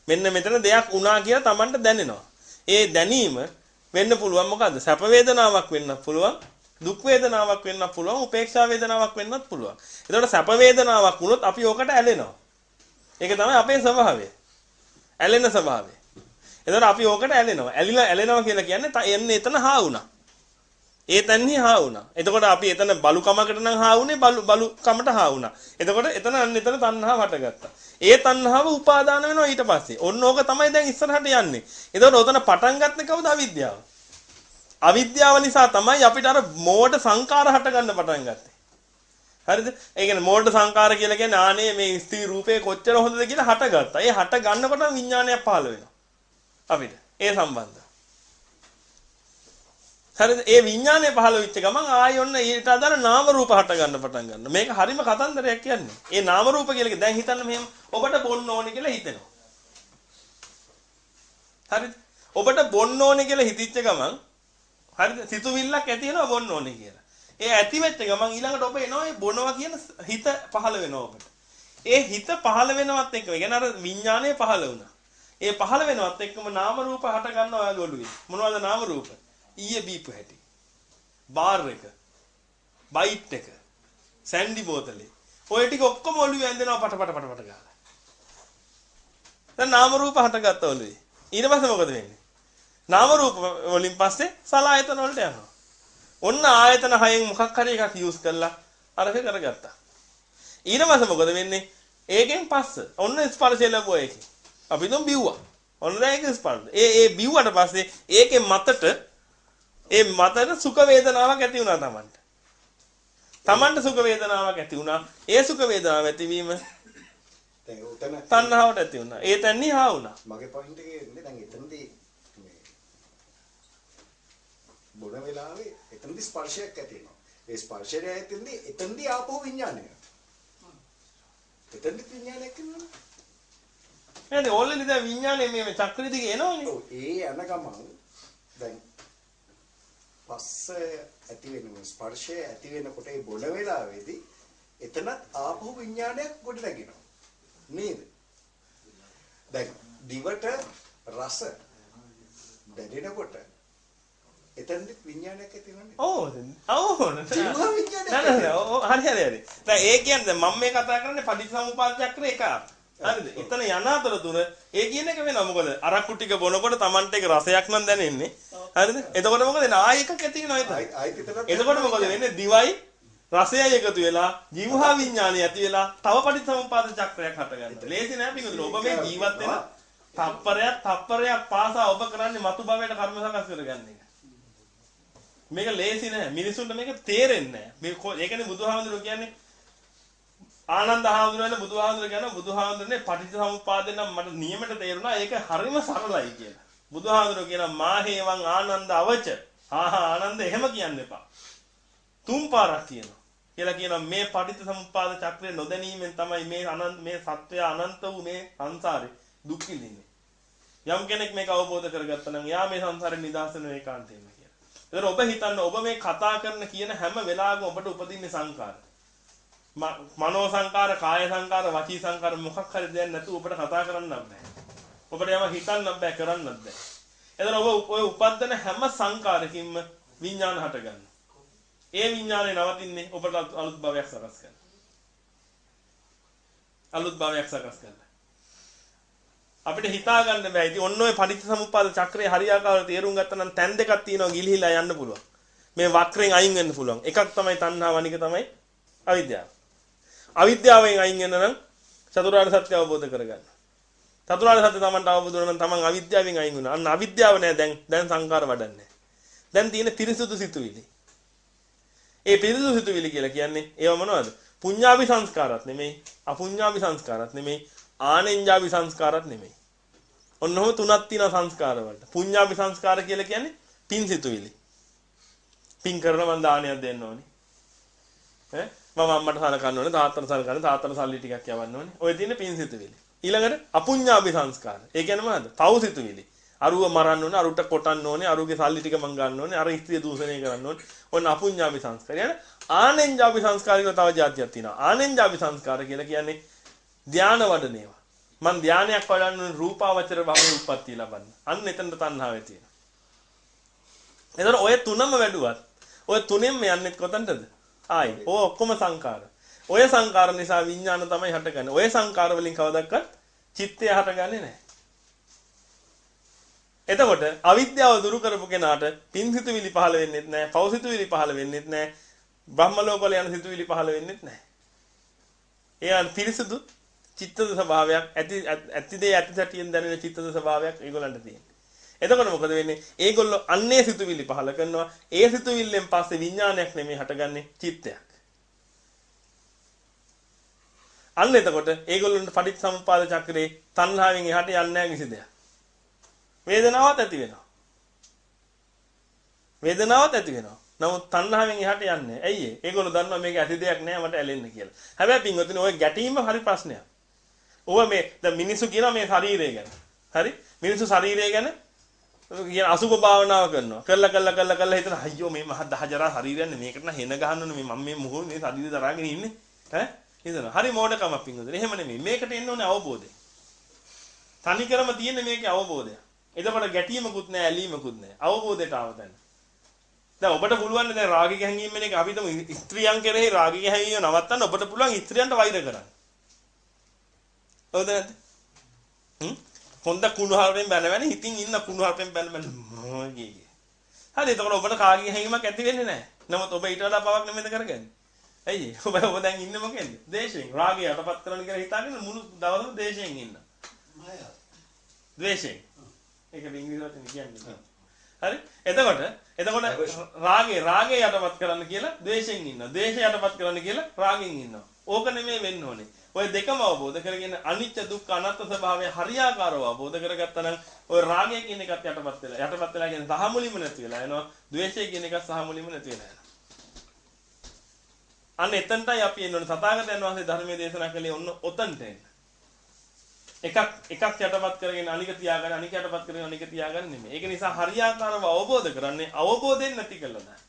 මෙන්න මෙතන දෙයක් වුණා කියලා Tamanට දැනෙනවා. ඒ දැනීම වෙන්න පුළුවන් මොකද්ද? සැප වේදනාවක් වෙන්නත් පුළුවන්. දුක් වේදනාවක් වෙන්නත් පුළුවන්. උපේක්ෂා වේදනාවක් වෙන්නත් පුළුවන්. එතකොට සැප වේදනාවක් වුණොත් අපි ඕකට ඇලෙනවා. ඒක තමයි අපේ ස්වභාවය. ඇලෙන ස්වභාවය. එතකොට අපි ඕකට ඇලෙනවා. ඇලිලා ඇලෙනවා කියලා කියන්නේ ත- එන්නේ එතන හා වුණා. ඒ තැන්හි හා වුණා. එතකොට අපි එතන බලු කමකට නම් හා වුණේ බලු බලු කමට හා වුණා. එතකොට එතන අන්න එතන තණ්හාව හටගත්තා. ඒ තණ්හාව උපාදාන වෙනවා ඊට පස්සේ. ඔන්න ඕක තමයි දැන් ඉස්සරහට යන්නේ. එතකොට ඔතන පටන් ගත්තේ කවුද අවිද්‍යාව? අවිද්‍යාව නිසා තමයි අපිට අර මෝඩ සංකාර හට ගන්න පටන් ගත්තේ. හරිද? ඒ කියන්නේ මෝඩ සංකාර කියලා කියන්නේ ආනේ මේ ස්ත්‍රී රූපේ කොච්චර හොඳද කියලා හටගත්තා. ඒ හට ගන්නකොට විඥානයක් පහළ වෙනවා. අපිට. ඒ සම්බන්ධ. හරිද? ඒ විඥානය පහළ වෙච්ච ගමන් ආයෙ ඔන්න ඊට අදාළ නාම රූප හට ගන්න පටන් ගන්නවා. මේක හරිම කතන්දරයක් කියන්නේ. ඒ නාම රූප කියලා දැන් හිතන්න මෙහෙම ඔබට බොන්න ඕනේ කියලා හිතෙනවා. හරිද? ඔබට බොන්න ඕනේ කියලා හිතිච්ච ගමන් හරිද? සිතුවිල්ලක් ඇති වෙනවා බොන්න ඕනේ කියලා. ඒ ඇති වෙච්ච ගමන් ඊළඟට ඔබ එනවා ඒ බොනවා කියන හිත පහළ වෙනවා ඔබට. ඒ හිත පහළ වෙනවත් එක්කම කියන්නේ අර විඥානය පහළ වුණා. ඒ පහළ වෙනවත් එක්කම නාම රූප හට ගන්නවා ඔයාගේ ඔළුවේ. මොනවද නාම රූප? ඊයේ බීපු හැටි. බාර් එක. බයිට් එක. සැන්ඩි බෝතලේ. ඔය ටික ඔක්කොම ඔළුවේ ඇඳෙනවා පට පට පට පට ගාලා. දැන් නාම රූප හටගත්ත ඔළුවේ. ඊට පස්සේ මොකද වෙන්නේ? නාම රූප වලින් පස්සේ සලආයතන වලට යනවා. ඔන්න ආයතන හයෙන් මොකක් හරි එකක් යූස් කරලා අරක කරගත්තා. ඊට පස්සේ මොකද වෙන්නේ? ඒකෙන් පස්ස. ඔන්න ස්පර්ශය ලැබුවා ඒකේ. අපි දුම් බිව්වා. ඔන්න දැන් ඒක ස්පර්ශ. ඒ ඒ බිව්වට පස්සේ ඒකේ මතට ඒ මතට සුඛ වේදනාවක් ඇති වුණා Tamanට. Tamanට සුඛ වේදනාවක් ඇති වුණා. ඒ සුඛ වේදනාව ඇතිවීම දැන් උතන තණ්හාවට ඇති වුණා. ඒ තැන්නේ හා වුණා. මගේ පොයින්ට් එකේ ඉන්නේ දැන් එතනදී මේ බොන වෙලාවේ එතනදී ස්පර්ශයක් ඇති වෙනවා. ඒ ස්පර්ශය ඇතින්දී එතනදී ආපහු විඥානය. එතනදී විඥානයක් එනවා. නේද? ඕල්රෙඩි දැන් විඥානේ මේ චක්‍රෙ දිගේ එනවනේ. ඔව් ඒ යන ගමන් දැන් පස්ස ඇති වෙන ස්පර්ශය ඇති වෙනකොට ඒ බොන වෙලාවේදී එතනත් ආපහු විඥානයක් ගොඩ නැගෙනවා. නේද? දැන් දිවට රස දැනෙනකොට එතනදි විඥානයක් ඇති වෙනවනේ. ඔව් ඔව් නෑ නෑ හරි හරි හරි. දැන් ඒ කියන්නේ මම මේ කතා කරන්නේ පටිච්චසමුපාද චක්‍රය එක. හරිද? එතන යන අතරතුර ඒ කියන එක වෙනවා. මොකද අරක්කු ටික බොනකොට Tamante එක රසයක් නම් දැනෙන්නේ. හරිද? එතකොට මොකද වෙන්නේ? ආයෙ එකක් ඇති වෙනවා එතන. එතකොට මොකද වෙන්නේ? දිවයි රසයයි එකතු වෙලා ජීවහා විඥානය ඇති වෙලා තව පටිච්චසමුපාද චක්‍රයක් හට ගන්නවා. ලේසි නෑ පිටුදුන. ඔබ මේ ජීවත් වෙන තප්පරයක් තප්පරයක් පාසා ඔබ කරන්නේ මතු භවයට කර්ම සකස් කරගන්න එක. මේක ලේසි නෑ. මිනිසුන්ට මේක තේරෙන්නේ නෑ. මේ කො- ඒකනේ බුදුහාමුදුරුවෝ කියන්නේ ආනන්ද හාමුදුරුවෝ බුදුහාමුදුරුවෝ කියන බුදුහාමුදුරනේ පටිච්චසමුපාදේ නම් මට නියමයට තේරුණා. ඒක හරිම සරලයි කියලා. බුදුහාමුදුරුවෝ කියන මාහේවං ආනන්ද අවච. ආහා ආනන්ද එහෙම කියන්න එපා. තුන් පාරක් කියනවා. කියලා කියනවා මේ පටිච්චසමුප්පාද චක්‍රය නොදැනීමෙන් තමයි මේ අනන්ත මේ සත්වය අනන්ත වූ මේ සංසාරේ දුක් විඳින්නේ. යම් කෙනෙක් මේක අවබෝධ කරගත්තා නම් යා මේ සංසාරේ නිදහස් වෙන ඒකාන්තයෙන්ම කියලා. ඒතර ඔබ හිතන්න ඔබ මේ කතා කරන කියන හැම වෙලාවකම ඔබට උපදින්නේ සංකාර. ම- මනෝ සංකාර, කාය සංකාර, වචී සංකාර මොකක් හරි දෙයක් නැතුව ඔබට කතා කරන්නත් බෑ. ඔබට යම හිතන්නත් බෑ කරන්නත් බෑ. එතන ඔබ ඔය උපදින හැම සංකාරකින්ම විඥාන හටගන්නවා. ඒ විඥානේ නවතින්නේ ඔබට අලුත් භවයක් සකස් කරන්න. අලුත් භවයක් සකස් කරන්න. අපිට හිතා ගන්න බෑ. ඉතින් ඔන්න ඔය පටිච්චසමුප්පාද චක්‍රයේ හරියාකාරව තේරුම් ගත්තා නම් තැන් දෙකක් තියෙනවා ගිලිහිලා යන්න පුළුවන්. මේ වක්‍රෙන් අයින් වෙන්න පුළුවන්. එකක් තමයි තණ්හාව අනික තමයි අවිද්‍යාව. අවිද්‍යාවෙන් අයින් වෙන නම් චතුරාර්ය සත්‍ය අවබෝධ කරගන්න. චතුරාර්ය සත්‍ය තමන්ට අවබෝධ වුණා නම් තමන් අවිද්‍යාවෙන් අයින් වුණා. අන්න අවිද්‍යාව නෑ දැන් දැන් සංකාර වඩන්නේ. දැන් තියෙන තිරිසුදු සිතුවිලි. ඒ පිරිසුදු සිතුවිලි කියලා කියන්නේ ඒව මොනවද? පුඤ්ඤාවි සංස්කාරات නෙමෙයි, අපුඤ්ඤාවි සංස්කාරات නෙමෙයි, ආනෙන්ජාවි සංස්කාරات නෙමෙයි. ඔන්නෝම තුනක් තියෙන සංස්කාර වලට. පුඤ්ඤාවි සංස්කාර කියලා කියන්නේ පින් සිතුවිලි. පින් කරන මන් දානයක් දෙන්න ඕනේ. ඈ මම අම්මට සලකන්න ඕනේ තාත්තට සලකන්න තාත්තට සල්ලි ටිකක් යවන්න ඕනේ. ඔය තියෙන පින්සිතුවිලි. ඊළඟට අපුඤ්ඤාපි සංස්කාර. ඒ කියන්නේ මොනවද? පව්සිතුවිලි. අරුව මරන්න ඕනේ, අරුට කොටන්න ඕනේ, අරුගේ සල්ලි ටික මං ගන්න ඕනේ, අර ස්ත්‍රිය දූෂණය කරන්න ඕනේ. ඔන්න අපුඤ්ඤාපි සංස්කාර. يعني ආනෙන්ජාපි සංස්කාර කියලා තව જાතියක් තියෙනවා. ආනෙන්ජාපි සංස්කාර කියලා කියන්නේ ධාන වඩන ඒවා. මං ධානයක් වඩන්න රූපාවචර භවයේ උප්පත්තිය ලබන්න. අන්න එතනට තණ්හාවේ තියෙනවා. එතන ඔය තුනම වැඩුවත් ඔය තුනෙන්ම යන්නේ කොතනටද? ආයි. ඔය ඔක්කොම සංකාර. ඔය සංකාර නිසා විඥාන තමයි හටගන්නේ. ඔය සංකාර වලින් කවදක්වත් චිත්තය හටගන්නේ නැහැ. එතකොට අවිද්‍යාව දුරු කරපු කෙනාට පින් සිතුවිලි පහළ වෙන්නෙත් නැහැ, පව් සිතුවිලි පහළ වෙන්නෙත් නැහැ, බ්‍රහ්ම ලෝකවල යන සිතුවිලි පහළ වෙන්නෙත් නැහැ. ඒ පිරිසුදු චිත්තද ස්වභාවයක් ඇති ඇති දේ ඇති සැටියෙන් දැනෙන චිත්තද ස්වභාවයක් ඒගොල්ලන්ට තියෙනවා. එතකොට මොකද වෙන්නේ? ඒගොල්ලෝ අන්නේ සිතුවිලි පහළ කරනවා. ඒ සිතුවිල්ලෙන් පස්සේ විඥානයක් නෙමෙයි හටගන්නේ චිත්තයක්. අන්න එතකොට ඒගොල්ලන්ට පටිච්චසමුපාද චක්‍රේ තණ්හාවෙන් එහාට යන්නේ නැහැ කිසි දෙයක්. වේදනාවක් ඇති වෙනවා. වේදනාවක් ඇති වෙනවා. නමුත් තණ්හාවෙන් එහාට යන්නේ. ඇයි ඒ? ඒගොල්ලෝ දන්නවා මේක ඇති දෙයක් නෑ මට ඇලෙන්න කියලා. හැබැයි පින්වතුනි ඔය ගැටීම හරි ප්‍රශ්නයක්. ඕව මේ දැන් මිනිස්සු කියනවා මේ ශරීරය ගැන. හරි? මිනිස්සු ශරීරය ගැන කියන අසුභ භාවනාව කරනවා. කළා කළා කළා කළා හිතන අයියෝ මේ මහ දහජරා ශරීරයන්නේ මේකට නම් හෙන ගහන්න ඕනේ මේ මම මේ මොහොත මේ ශරීරය දරාගෙන ඉන්නේ. ඈ හිතන. හරි මෝඩකමක් පිංගුදේ. එහෙම නෙමෙයි. මේකට එන්න ඕනේ අවබෝධය. තනිකරම තියෙන මේකේ අවබෝධය. එතකොට ගැටීමකුත් නැහැ, ඇලීමකුත් නැහැ. අවබෝධයට ආව දැන්. දැන් ඔබට පුළුවන් දැන් රාගික හැඟීම් වෙන එක අපි හිතමු ස්ත්‍රියන් කෙරෙහි රාගික හැඟීම නවත්තන්න ඔබට පුළුවන් ස්ත්‍රියන්ට වෛර කරන්න. හවුද නැද්ද? හ්ම්? හොඳ කුණුහරුපෙන් බැලවැනි හිතින් ඉන්න කුණුහරුපෙන් බැලවැනි මොකේ. හරි එතකොට ඔබට කාගේ හැඟීමක් ඇති වෙන්නේ නැහැ. නමුත් ඔබ ඊට වඩා පවක් නෙමෙයිද කරගන්නේ. ඇයි? ඔබ ඔබ දැන් ඉන්නේ මොකෙන්ද? දේශයෙන්. රාගය යටපත් කරන්න කියලා හිතාගෙන මුළු දවසම දේශයෙන් ඉන්න. මායාව. ද්වේෂයෙන්. ඒක ඉංග්‍රීසි වචනේ කියන්නේ. හරි? එතකොට එතකොට රාගේ රාගේ යටපත් කරන්න කියලා ද්වේෂයෙන් ඉන්නවා. ද්වේෂය යටපත් කරන්න කියලා රාගෙන් ඉන්නවා. ඕක නෙමෙයි වෙන්න ඕනේ. ඔය දෙකම අවබෝධ කරගෙන අනිත්‍ය දුක්ඛ අනාත්ම ස්වභාවය හරියාකාරව අවබෝධ කරගත්තා නම් ඔය රාගය කියන එකත් යටපත් වෙලා යටපත් වෙලා කියන්නේ සහ මුලින්ම නැති වෙලා යනවා. ද්වේෂය කියන එකත් සහ මුලින්ම නැති වෙලා යනවා. අන්න එතනටයි අපි එන්න ඕනේ. තථාගතයන් වහන්සේ ධර්මයේ දේශනා කළේ ඔන්න ඔතනට එන්න. එකක් එකක් යටපත් කරගෙන අනික තියාගන්න අනික යටපත් කරගෙන අනික තියාගන්න නෙමෙයි. ඒක නිසා හරියාකාරව අවබෝධ කරන්නේ අවබෝධයෙන් නැති කළා නෑ.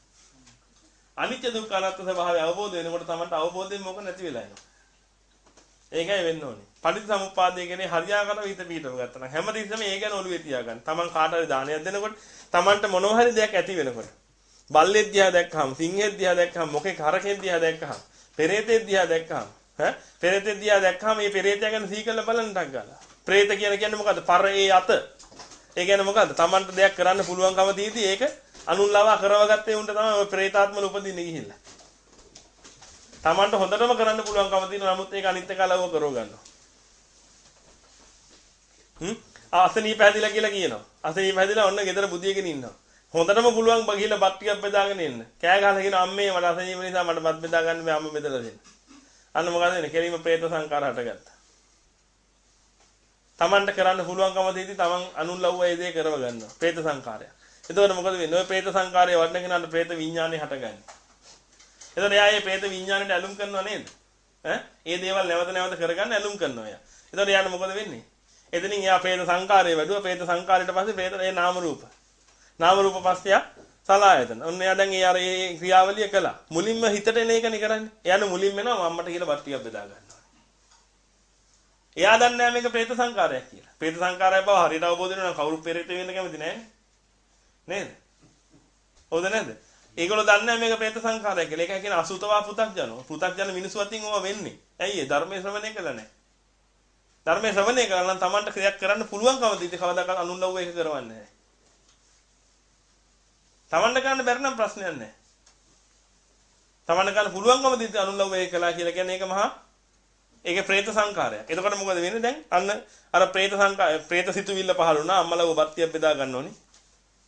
අනිත්‍ය දුක්ඛ අනාත්ම ස්වභාවය අවබෝධ වෙනකොට තමයි අවබෝධයෙන් මොක නැති වෙලා යනවා. ඒකයි වෙන්න ඕනේ. පටිච්චසමුප්පාදය කියන්නේ හරියාකාරව හිත පිටව ගත්තා නම් හැමතිස්සෙම ඒ ගැන ඔළුවේ තියාගන්න. Taman කාට හරි දානයක් දෙනකොට Tamanට මොනවා හරි දෙයක් ඇති වෙනකොට. බල්ලෙක් දිහා දැක්කහම, සිංහෙක් දිහා දැක්කහම, මොකෙක් හරකෙක් දිහා දැක්කහම, පෙරේතෙක් දිහා දැක්කහම ඈ පෙරේතෙක් දිහා දැක්කම මේ පෙරේතයා ගැන සීකල බලන්න ටක් ගාලා. ප්‍රේත කියන කියන්නේ මොකද්ද? පර ඒ අත. ඒ කියන්නේ මොකද්ද? Tamanට දෙයක් කරන්න පුළුවන්කම තියෙදි ඒක අනුන්ලවා කරවගත්තේ උන්ට තමයි ඔය ප්‍රේතාත්මල උපදින්නේ ගිහිල්ලා. Tamanට හොඳටම කරන්න පුළුවන්කම තියෙනවා. නමුත් ඒක අනිත් එක අලව කරව ගන්නවා. හ්ම්? අසනීප හැදිලා කියලා කියනවා. අසනීප හැදිලා ඔන්න ගෙදර බුදියගෙන ඉන්නවා. හොඳටම පුළුවන් ගිහිල්ලා බත් ටිකක් බෙදාගෙන එන්න. කෑ ගහලා කියන අම්මේ මට අසනීප නිසා මට බත් බෙදා ගන්න බෑ අම්ම බෙදලා දෙන්න. අන්න මොකද වෙන්නේ? කෙලිම പ്രേත සංකාර හටගත්තා. Tamanට කරන්න පුළුවන්කම දෙදී Taman අනුන් ලව්ව ඒ දේ කරව ගන්නවා. പ്രേත සංකාරය. එතකොට මොකද වෙන්නේ? ওই പ്രേත සංකාරය වඩන කෙනාට പ്രേත විඥානය හටගන්නේ. එතකොට එයා මේ പ്രേත විඥාණයට ඇලුම් කරනවා නේද? ඈ? මේ දේවල් නැවත නැවත කරගන්න ඇලුම් කරනවා එයා. එතකොට එයාට මොකද වෙන්නේ? එතනින් එයා പ്രേත සංකාරය වැඩුවා. പ്രേත සංකාරයට පස්සේ പ്രേත ඒ නාම රූප. නාම රූප පස්සේ යා සලායතන. ඔන්න එයා දැන් ඒ අර ඒ ක්‍රියාවලිය කළා. මුලින්ම හිතට එන එකනේ කරන්නේ. එයාට මුලින්ම එනවා මම්මට කියලා බත් ටිකක් බෙදා ගන්නවා. එයා දන්නේ නැහැ මේක പ്രേත සංකාරයක් කියලා. പ്രേත සංකාරය බව හරියට අවබෝධ වෙනවා නම් කවුරු පෙරිත වෙන්න කැමති නැහැ නේද? හොඳ නැද්ද? ඒගොල්ලෝ දන්නේ මේක പ്രേත සංඛාරය කියලා. ඒකයි කියන්නේ අසුතවා පෘථග්ජනෝ. පෘථග්ජන මිනිස්සු අතින් ඕවා වෙන්නේ. ඇයි ඒ ධර්මයේ ශ්‍රවණය කළා නැහැ. ධර්මයේ ශ්‍රවණය කළා නම් Tamanට ක්‍රියාවක් කරන්න පුළුවන්කම තියදී කවදාකවත් අනුන්ලව ඒක කරවන්නේ නැහැ. Tamanට කරන්න බැරි නම් ප්‍රශ්නයක් නැහැ. Tamanට කරන්න පුළුවන්කම තියදී අනුන්ලව ඒක කළා කියලා කියන්නේ ඒක මහා ඒක പ്രേත සංඛාරයක්. එතකොට මොකද වෙන්නේ දැන්? අන්න අර പ്രേත සංඛාය പ്രേත සිතුවිල්ල පහළ වුණා. අම්මලව බත්තියක් බෙදා ගන්න ඕනේ.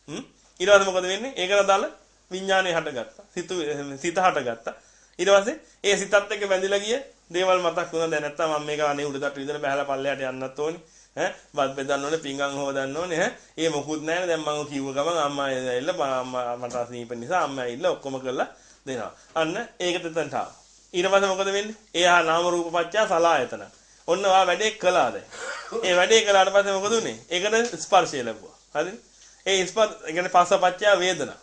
හ්ම් ඊළඟට මොකද වෙන්නේ? ඒකට අදාළ විඥානය හටගත්තා. සිතු සිත හටගත්තා. ඊට පස්සේ ඒ සිතත් එක්ක බැඳිලා ගිය දේවල් මතක් වුණා. දැන් නැත්තම් මම මේක අනේ උඩට ඉඳලා බහැලා පල්ලයට යන්නත් ඕනේ. ඈ බත් බෙදන්න ඕනේ පිංගම් හොදන්න ඕනේ. ඈ ඒ මොකුත් නැහැ දැන් මම කිව්ව ගමන් අම්මා ඇවිල්ලා අම්මා මට අසනීප නිසා අම්මා ඇවිල්ලා ඔක්කොම කරලා දෙනවා. අන්න ඒක දෙතන්ට ආවා. ඊට පස්සේ මොකද වෙන්නේ? එයා නාම රූප පත්‍ය සලායතන. ඔන්න ඔයා වැඩේ කළා දැන්. ඒ වැඩේ කළාට පස්සේ මොකද උනේ ඒකට ස්පර්ශය ලැබුවා. හරිද? ඒ ස්පර්ශ කියන්නේ පස්සපත්‍ය වේදනා.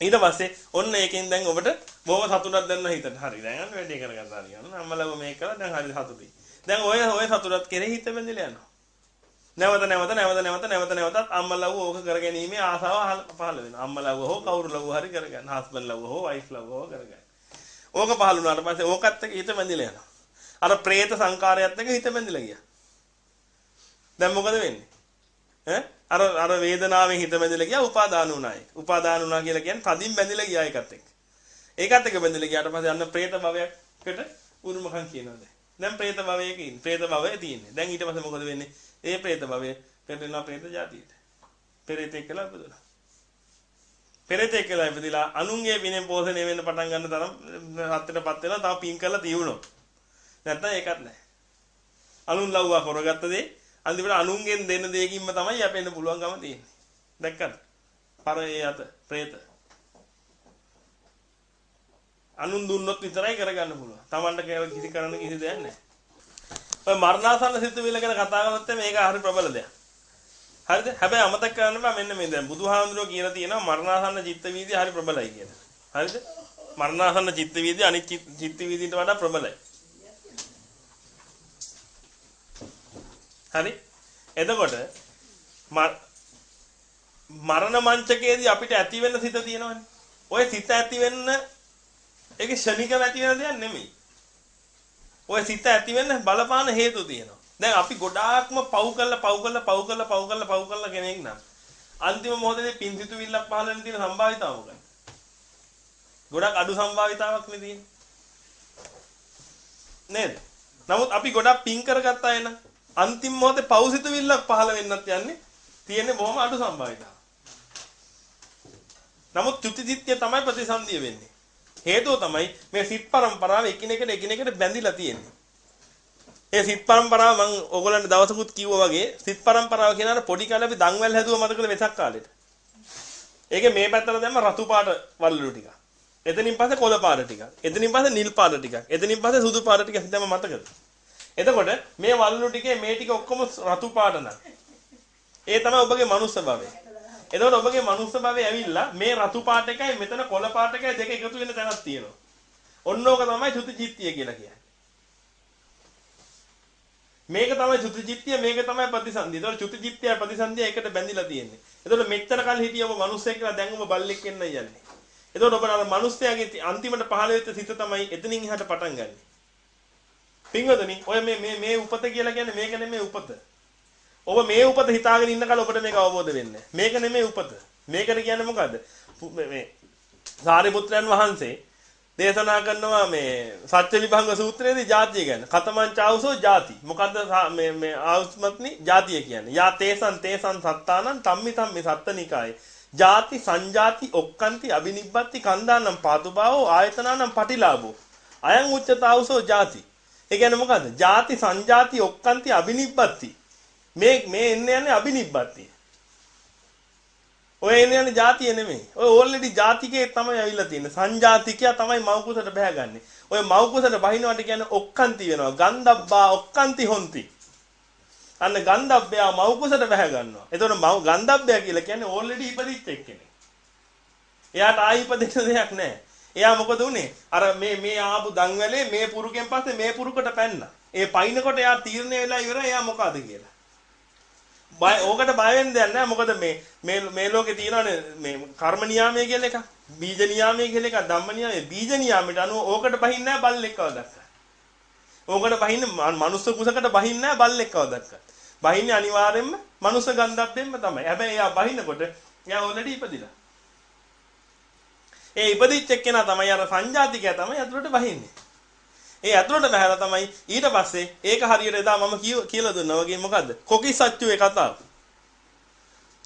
ඊට පස්සේ ඔන්න ඒකෙන් දැන් ඔබට බොහොම සතුටක් දැනන හිතට හරි දැන් අන්න වැඩේ කරගත්තා හරියන අම්මලව මේක කළා දැන් හරි සතුටුයි දැන් ඔය ඔය සතුටත් කෙරෙහි හිත බැඳිලා යනවා නැවත නැවත නැවත නැවත නැවත නැවතත් අම්මලව ඕක කරගැනීමේ ආසාව පහළ වෙනවා. අම්මලව හෝ කවුරු ලව හරි කරගන්න. හස්බන්ඩ් ලව හෝ වයිෆ් ලව හෝ කරගන්න. ඕක පහළ වුණාට පස්සේ ඕකත් එක්ක හිත බැඳිලා යනවා. අර പ്രേත සංකාරයත් එක්ක හිත බැඳිලා ගියා. දැන් මොකද වෙන්නේ? ඈ අර අර වේදනාවෙන් හිත බැඳිලා ගියා උපාදාන උනායි. උපාදාන උනා කියලා කියන්නේ තදින් බැඳිලා ගියා ඒකත් එක්ක. ඒකත් එක්ක බැඳිලා ගියාට පස්සේ අන්න ප්‍රේත භවයකට උරුමකම් කියනවාද? දැන් ප්‍රේත භවයකින් ප්‍රේත භවය තියෙන්නේ. දැන් ඊට පස්සේ මොකද වෙන්නේ? ඒ ප්‍රේත භවය පෙරෙනවා ප්‍රේත જાතියට. පෙරේතෙක් කියලා ඉපදුණා. පෙරේතෙක් කියලා ඉපදිලා අනුන්ගේ විනෙන් පෝෂණය වෙන්න පටන් ගන්න තරම් හත්තරපත් වෙනවා. තව පින් කරලා තියුණොත්. නැත්තම් ඒකත් නැහැ. අනුන් ලව්වා කරගත්ත දේ අන්තිමට අනුන්ගෙන් දෙන දෙයකින්ම තමයි යැපෙන්න පුළුවන්කම තියෙන්නේ. දැක්කද? පරේ යත പ്രേත. අනුන් දුන්නොත් විතරයි කරගන්න පුළුවන්. Tamanට කිසි කරන්න කිසි දෙයක් නැහැ. ඔය මරණාසන්න සිතුවිල්ල ගැන කතා කරනොත් මේක හරි ප්‍රබල දෙයක්. හරිද? හැබැයි අමතක කරන්න බෑ මෙන්න මේ දැන් බුදුහාමුදුරුවෝ කියලා තියෙනවා මරණාසන්න චිත්ත වීදිය හරි ප්‍රබලයි කියලා. හරිද? මරණාසන්න චිත්ත වීදිය අනිත් චිත්ත වීදියට වඩා ප්‍රබලයි. හරි? එතකොට මරණ මංචකයේදී අපිට ඇති වෙන සිත තියෙනවනේ. ඔය සිත ඇති වෙන්න ඒක ෂණිකව ඇති වෙන දෙයක් නෙමෙයි. ඔය සිත ඇති වෙන්න බලපාන හේතු තියෙනවා. දැන් අපි ගොඩාක්ම පව් කරලා පව් කරලා පව් කරලා පව් කරලා පව් කරලා කෙනෙක් නම් අන්තිම මොහොතේ පින්සිතුවිල්ලක් පහළ වෙන තියෙන සම්භාවිතාව මොකක්ද? ගොඩක් අඩු සම්භාවිතාවක් නේ තියෙන්නේ. නේද? නමුත් අපි ගොඩක් පින් කරගත්ත අය නම් අන්තිම මොහොතේ පෞසිතුවිල්ලක් පහළ වෙන්නත් යන්නේ තියෙන්නේ බොහොම අඩු සම්භාවිතාවක්. නමුත් චුතිචිත්‍ය තමයි ප්‍රතිසන්දිය වෙන්නේ. හේතුව තමයි මේ සිත් පරම්පරාව එකිනෙකට එකිනෙකට බැඳිලා තියෙන්නේ. ඒ සිත් පරම්පරාව මම ඕගොල්ලන්ට දවසකුත් කිව්වා වගේ සිත් පරම්පරාව කියන අර පොඩි කාලේ අපි දන්වැල් හැදුව මතකද වෙසක් කාලෙට. ඒකේ මේ පැත්තට දැම්ම රතු පාට වලලු ටික. එතනින් පස්සේ කොළ පාට ටික. එතනින් පස්සේ නිල් පාට ටික. එතනින් පස්සේ සුදු පාට ටික හිතම මතකද? එතකොට මේ වලලු ටිකේ මේ ටික ඔක්කොම රතු පාට නම්. ඒ තමයි ඔබගේ මනුස්ස භවය. එතකොට ඔබගේ මනුස්ස භවය ඇවිල්ලා මේ රතු පාට එකයි මෙතන කොළ පාට එකයි දෙක එකතු වෙන තැනක් තියෙනවා. ඔන්න ඕක තමයි චුති චිත්තිය කියලා කියන්නේ. මේක තමයි චුතිචිත්තිය මේක තමයි ප්‍රතිසන්දිය. ඒතකොට චුතිචිත්තිය ප්‍රතිසන්දිය එකට බැඳිලා තියෙන්නේ. ඒතකොට මෙච්චර කල් හිටිය ඔබ මිනිස්සෙක් කියලා දැන් ඔබ බල්ලෙක් වෙන්න යන්නේ. ඒතකොට ඔබ අර මිනිස්සයාගේ අන්තිමට පහළ වෙච්ච සිත තමයි එතනින් එහාට පටන් ගන්නෙ. පින්වදනි ඔය මේ මේ මේ උපත කියලා කියන්නේ මේක නෙමෙයි උපත. ඔබ මේ උපත හිතාගෙන ඉන්න කාලේ ඔබට මේක අවබෝධ වෙන්නේ. මේක නෙමෙයි උපත. මේකට කියන්නේ මොකද්ද? මේ සාරිපුත්‍රයන් වහන්සේ දේශනා කරනවා මේ සත්‍ය විභංග සූත්‍රයේදී ಜಾතිය ගැන. කතමං චෞසෝ ಜಾති. මොකද්ද මේ මේ ආස්මත්නි ಜಾතිය කියන්නේ? යා තේසං තේසං සත්තානං තම්මි තම්මි සත්තනිකායේ. ಜಾති සංජාති ඔක්칸ති අබිනිබ්බත්ති කන්දානම් පාතුභාවෝ ආයතනානම් පටිලාභෝ. අයං උච්චතාවසෝ ಜಾති. ඒ කියන්නේ මොකද්ද? ಜಾති සංජාති ඔක්කන්ති අබිනිබ්බති. මේ මේ එන්න යන්නේ අබිනිබ්බති. ඔය එන්න යන්නේ ಜಾතිය නෙමෙයි. ඔය ඕල්රෙඩි ಜಾතිකේ තමයි ඇවිල්ලා තියෙන්නේ. සංජාතිකයා තමයි මෞකුසට බහැගන්නේ. ඔය මෞකුසට බහිනවට කියන්නේ ඔක්කන්ති වෙනවා. ගන්ධබ්බා ඔක්කන්ති හොಂತಿ. අන්න ගන්ධබ්බයා මෞකුසට බහැගන්නවා. එතකොට මෞ ගන්ධබ්බයා කියලා කියන්නේ ඕල්රෙඩි ඉපදිච්ච එක්කෙනෙක්. එයාට ආයි ඉපදෙන්න දෙයක් නැහැ. එයා මොකද උනේ? අර මේ මේ ආපු දන්වැලේ මේ පුරුකෙන් පස්සේ මේ පුරුකට පැන්නා. ඒ පයින්නකොට එයා තීරණය වෙලා ඉවරයි එයා මොකද කියලා. බය ඕකට බය වෙන්න දෙයක් නැහැ මොකද මේ මේ මේ ලෝකේ තියෙනවානේ මේ කර්ම නියාමයේ කියලා එකක් බීජ නියාමයේ කියලා එකක් ධම්ම නියාමයේ බීජ නියාමයට අනුව ඕකට බහින්නේ නැහැ බල්ලෙක් කවදක්ක ඕකට බහින්නේ මනුස්ස කුසකට බහින්නේ නැහැ බල්ලෙක් කවදක්ක බහින්නේ අනිවාර්යෙන්ම මනුස්ස ගන්ධබ්බෙන්ම තමයි හැබැයි එයා බහිනකොට එයා ඕල්රෙඩි ඉපදිලා ඒ ඉපදිච්ච එක්කෙනා තමයි අර සංජාතිකයා තමයි අතුලට බහින්නේ ඒ ඇතුළට බහැලා තමයි ඊට පස්සේ ඒක හරියට එදා මම කියලා දුන්නා වගේ මොකද්ද? කොකිස් සච්චුවේ කතාව.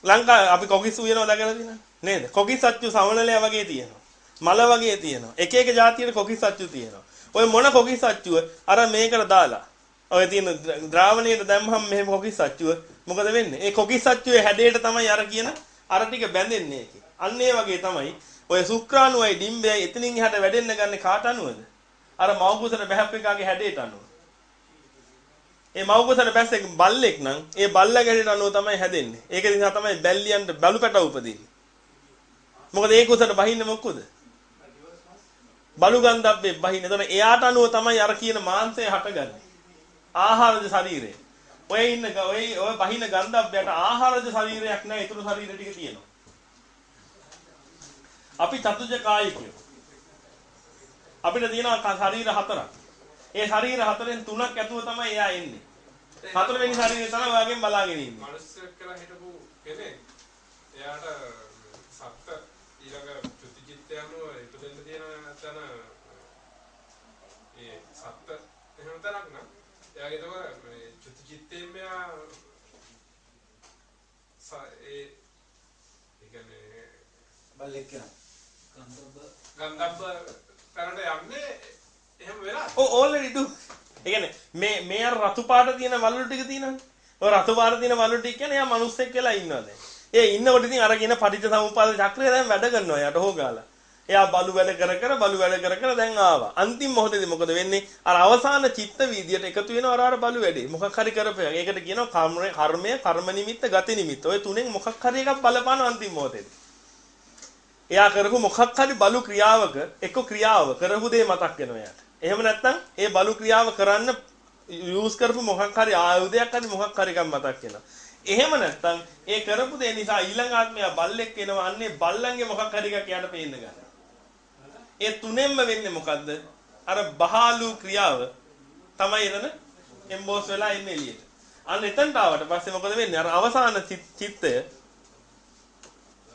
ලංකාවේ අපි කොකිස් උයනවා දැකලා තියෙනවද? නේද? කොකිස් සච්චු සමනලයා වගේ තියෙනවා. මල වගේ තියෙනවා. එක එක જાතියේ කොකිස් සච්චු තියෙනවා. ඔය මොන කොකිස් සච්චුව අර මේකට දාලා ඔය තියෙන ද්‍රාවණයට දැම්මහම මෙහෙම කොකිස් සච්චුව මොකද වෙන්නේ? ඒ කොකිස් සච්චුවේ හැඩයට තමයි අර කියන අර ටික බැඳෙන්නේ ඒකේ. අන්න ඒ වගේ තමයි ඔය සුක්‍රාණුවයි ඩිම්බයයි එතනින් එහාට වැඩෙන්න ගන්න කාට අනුවද? අර මව්කුසට බහැප් එකාගේ හැඩයට අනුව. ඒ මව්කුසට බැස්සේ බල්ලෙක් නම් ඒ බල්ලගේ හැඩයට අනුව තමයි හැදෙන්නේ. ඒක නිසා තමයි බැල්ලියන්ට බලු පැටව උපදින්නේ. මොකද ඒ කුසට බහින්නේ මොකද? බලු ගන්ධබ්බේ බහින්නේ. එතන එයාට අනුව තමයි අර කියන මාංශය හටගන්නේ. ආහාරද ශරීරය. ඔය ඉන්න ඔය ඔය බහින ගන්ධබ්බයට ආහාරද ශරීරයක් නැහැ. ඊටු ශරීර ටික තියෙනවා. අපි චතුජ කායිකයෝ අපිට තියෙනවා ශරීර හතරක්. ඒ ශරීර හතරෙන් තුනක් ඇතුව තමයි එයා එන්නේ. හතරවෙනි ශරීරය තමයි ඔයාගෙන් බලාගෙන ඉන්නේ. මනුස්සයෙක් කියලා හිටපු කෙනෙක් එයාට සත්ත ඊළඟ චුතිචිත්තය අනුව ඉපදෙන්න තියෙන තැන ඒ සත්ත එහෙම තැනක් නම් එයාගේ තව මේ චුතිචිත්තයෙන් මෙයා ඒ ඒ කියන්නේ බල්ලෙක් කියන ගන්ධබ්බ තැනට යන්නේ එහෙම වෙලා. ඔව් already do. ඒ කියන්නේ මේ මේ අර රතු පාට තියෙන වලලු ටික තියෙනවනේ. ඔය රතු පාට තියෙන වලලු ටික කියන්නේ එයා මිනිස්සෙක් කියලා ඉන්නවා දැන්. ඒ ඉන්නකොට ඉතින් අරගෙන පටිච්ච සමුප්පාද චක්‍රය දැන් වැඩ කරනවා යාට හොගාලා. එයා බලු වැඩ කර කර බලු වැඩ කර කර දැන් ආවා. අන්තිම මොහොතේදී මොකද වෙන්නේ? අර අවසාන චිත්ත වීදියට එකතු වෙනවා අර අර බලු වැඩේ. මොකක් හරි කරපෑ. ඒකට කියනවා කර්මය, කර්මය, කර්ම නිමිත්ත, ගති නිමිත්ත. ඔය තුනෙන් මොකක් හරි එකක් බලපාන අන්තිම මොහොතේදී. එයා කරපු මොකක් හරි බලු ක්‍රියාවක එක ක්‍රියාව කරපු දේ මතක් වෙනවා එයාට. එහෙම නැත්නම් ඒ බලු ක්‍රියාව කරන්න යූස් කරපු මොකක් හරි ආයුධයක් හරි මොකක් හරි එකක් මතක් වෙනවා. එහෙම නැත්නම් ඒ කරපු දේ නිසා ඊළඟ ආත්මය බල්ලෙක් වෙනවා අන්නේ බල්ලන්ගේ මොකක් හරි එකක් යාට පේන්න ගන්නවා. ඒ තුනෙන්ම වෙන්නේ මොකද්ද? අර බහාලු ක්‍රියාව තමයි එතන එම්බෝස් වෙලා ඉන්නේ එළියට. අන්න එතනට ආවට පස්සේ මොකද වෙන්නේ? අර අවසාන චිත්තය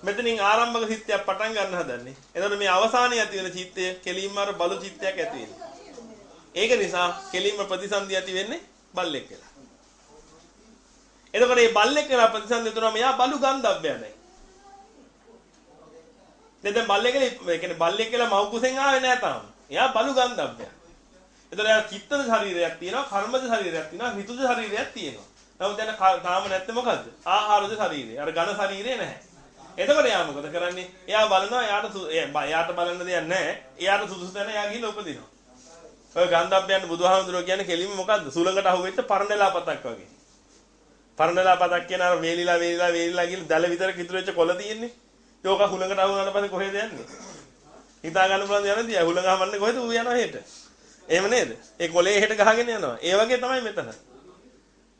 මෙතනින් ආරම්භක චිත්තයක් පටන් ගන්න හදන්නේ. එතකොට මේ අවසානයේ ඇති වෙන චිත්තය කෙලින්ම අර බලු චිත්තයක් ඇති වෙනවා. ඒක නිසා කෙලින්ම ප්‍රතිසන්දි ඇති වෙන්නේ බල්ලෙක් කියලා. එතකොට මේ බල්ලෙක් කියලා ප්‍රතිසන්දි තුනම එයා බලු ගන්ධබ්බයයි. දැන් බල්ලෙක් කියලා ඒ කියන්නේ බල්ලෙක් කියලා මව් කුසෙන් ආවේ නෑ තාම. එයා බලු ගන්ධබ්බය. එතකොට එයා චිත්තද ශරීරයක් තියෙනවා, කර්මද ශරීරයක් තියෙනවා, හිතුද ශරීරයක් තියෙනවා. නමුත් දැන් තාම නැත්තේ මොකද්ද? ආහාරද ශරීරය. අර ඝන ශරීරය නැහැ. එතකොට එයා මොකද කරන්නේ? එයා බලනවා එයාට එයාට බලන්න දෙයක් නැහැ. එයාට සුදුසු තැන එයා ගිහින් උපදිනවා. ඔය ගන්ධබ්බයන් බුදුහාමුදුරුවෝ කියන්නේ කෙලින්ම මොකද්ද? සුළඟට අහුවෙච්ච පරණලා පතක් වගේ. පරණලා පතක් කියන අර වේලිලා වේලිලා වේලිලා ගිහින් දැල විතර කිතුරු වෙච්ච කොළ තියෙන්නේ. ඒක හුළඟට අහු වුණාට පස්සේ කොහෙද යන්නේ? හිතා ගන්න පුළුවන් යන්නේ තියා හුළඟ හමන්නේ කොහෙද ඌ යනවා හෙට. එහෙම නේද? ඒ කොලේ හෙට ගහගෙන යනවා. ඒ වගේ තමයි මෙතන.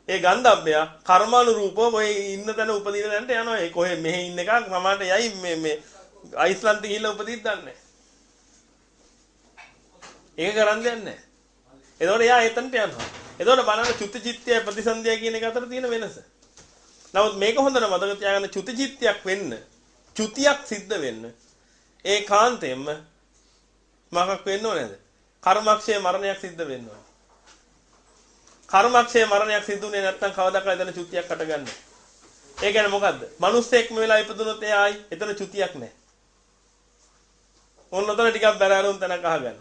ඒ ගන්ධබ්බය කර්මානුරූපව ඔය ඉන්න තැන උපදින තැනට යනවා. ඒ කොහෙ මෙහෙ ඉන්න එක සමහරට යයි මේ මේ අයිස්ලන්ත ගිහිල්ලා උපදින්න දන්නේ ඒක කරන් දෙන්නේ නැහැ. එතකොට එයා එතනට යනවා. එතකොට බලන්න චුති චිත්තය ප්‍රතිසන්දිය කියන එක අතර තියෙන වෙනස. නමුත් මේක හොඳට මතක තියාගන්න චුති චිත්තයක් වෙන්න, චුතියක් සිද්ධ වෙන්න ඒකාන්තයෙන්ම මොකක් වෙන්න ඕනේද? කර්මක්ෂය මරණයක් සිද්ධ වෙන්න ඕනේ. කර්මක්ෂය මරණයක් සිදුුනේ නැත්නම් කවදාකවත් එතන චුතියක් අටගන්නේ. ඒ කියන්නේ මොකද්ද? මිනිස්සෙක්ම වෙලා ඉපදුනොත් එයායි එතන චුතියක් නැහැ. ඕන්න උතන ටිකක් බැරෑරුම් තැනක් අහගන්න.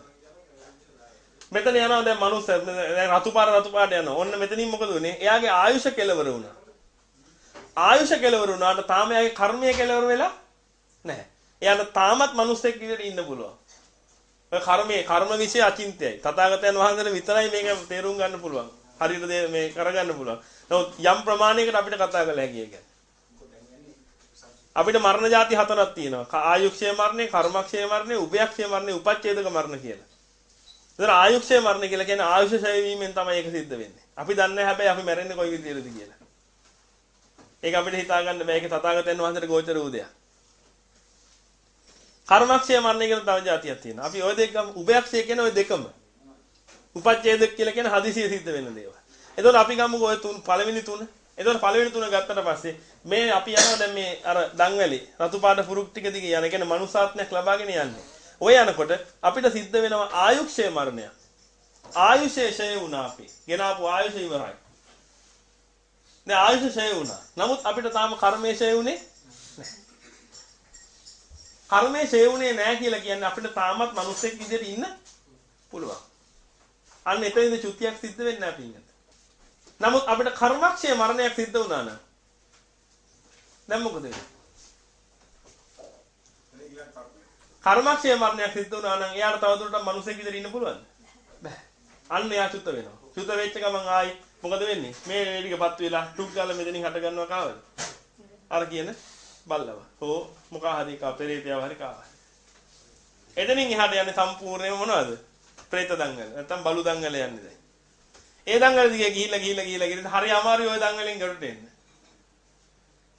මෙතන යනවා දැන් මනුස්ස දැන් රතු පාර රතු පාට යනවා. ඔන්න මෙතනින් මොකද උනේ? එයාගේ ආයුෂ කෙලවර වුණා. ආයුෂ කෙලවර වුණාට තාම එයාගේ කර්මය කෙලවර වෙලා නැහැ. එයාට තාමත් මනුස්සෙක් විදිහට ඉන්න පුළුවන්. ඔය කර්මයේ කර්ම વિશે අචින්තයයි. තථාගතයන් වහන්සේට විතරයි මේක තේරුම් ගන්න පුළුවන්. හරියට දේ මේ කරගන්න පුළුවන්. නමුත් යම් ප්‍රමාණයකට අපිට කතා කළ හැකි එක. අපිට මරණ જાති හතරක් තියෙනවා. ආයුක්ෂය මරණය, කර්මක්ෂය මරණය, උභයක්ෂය මරණය, උපච්ඡේදක මරණ කියලා. ඒතර ආයුක්ෂය මරණය කියලා කියන්නේ ආයුෂ ඡය වීමෙන් තමයි ඒක සිද්ධ වෙන්නේ. අපි දන්නේ හැබැයි අපි මැරෙන්නේ කොයි විදිහෙද කියලා. ඒක අපිට හිතා ගන්න බෑ. ඒක තථාගතයන් වහන්සේට ගෝචර වූ දෙයක්. කර්මක්ෂය මරණය කියලා තව જાතියක් තියෙනවා. අපි ওই දෙකම උභයක්ෂය කියන ওই දෙකම උපච්ඡේදක කියලා කියන හදිසිය සිද්ධ වෙන දේවල්. එතකොට අපි ගමුකෝ ඔය තුන් පළවෙනි තුන. එතකොට පළවෙනි තුන ගත්තට පස්සේ මේ අපි යනවා දැන් මේ අර දන්වැලි රතු පාට පුරුක් ටික දිගේ යන. කියන්නේ මනුසාත්මයක් ලබාගෙන යන්නේ. ඔය යනකොට අපිට සිද්ධ වෙනවා ආයුක්ෂය මරණය. ආයුෂය ෂය වුණා අපි. ගෙනාපු ආයුෂ ඉවරයි. දැන් ආයුෂ ෂය වුණා. නමුත් අපිට තාම කර්මය ෂය වුණේ නැහැ. කර්මය ෂය වුණේ නැහැ කියලා කියන්නේ අපිට තාමත් මිනිස්සෙක් විදිහට ඉන්න පුළුවන්. අන්න එතනදී චුතියක් සිද්ධ වෙන්නේ නැහැ පින්ගත. නමුත් අපිට කර්මක්ෂය මරණයක් සිද්ධ වුණා නම් දැන් මොකද වෙන්නේ? කර්මක්ෂය මරණයක් සිද්ධ වුණා නම් එයාට තවදුරටත් මිනිසෙක් විදිහට ඉන්න පුළුවන්ද? බෑ. අන්න එයා චුත වෙනවා. චුත වෙච්ච ගමන් ආයි මොකද වෙන්නේ? මේ වේලිකපත් වෙලා ටුක් ගාලා මෙතනින් හට ගන්නවා කාවද? අර කියන බල්ලව. හෝ මොකා හරි කා පෙරේතයව හරි කාවා. එතනින් එහාට යන්නේ සම්පූර්ණයෙන්ම මොනවද? പ്രേත දංගල නැත්තම් බලු දංගල යන්නේ දැන්. ඒ දංගල දිගේ ගිහිල්ලා ගිහිල්ලා ගිහිල්ලා ගිහින් හරි අමාරුයි ওই දංගලෙන් ගොඩට එන්න.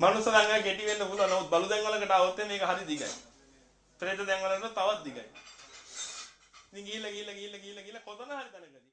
මනුස්ස දංගල කෙටි වෙන්න පුළුවන්. නමුත් බලු දංගලකට આવොත් මේක හරි දිගයි. ප්‍රේත දංගලකට තවත් දිගයි. ඉතින් ගිහිල්ලා ගිහිල්ලා ගිහිල්ලා ගිහිල්ලා ගිහිල්ලා කොතන හරි තැනකදී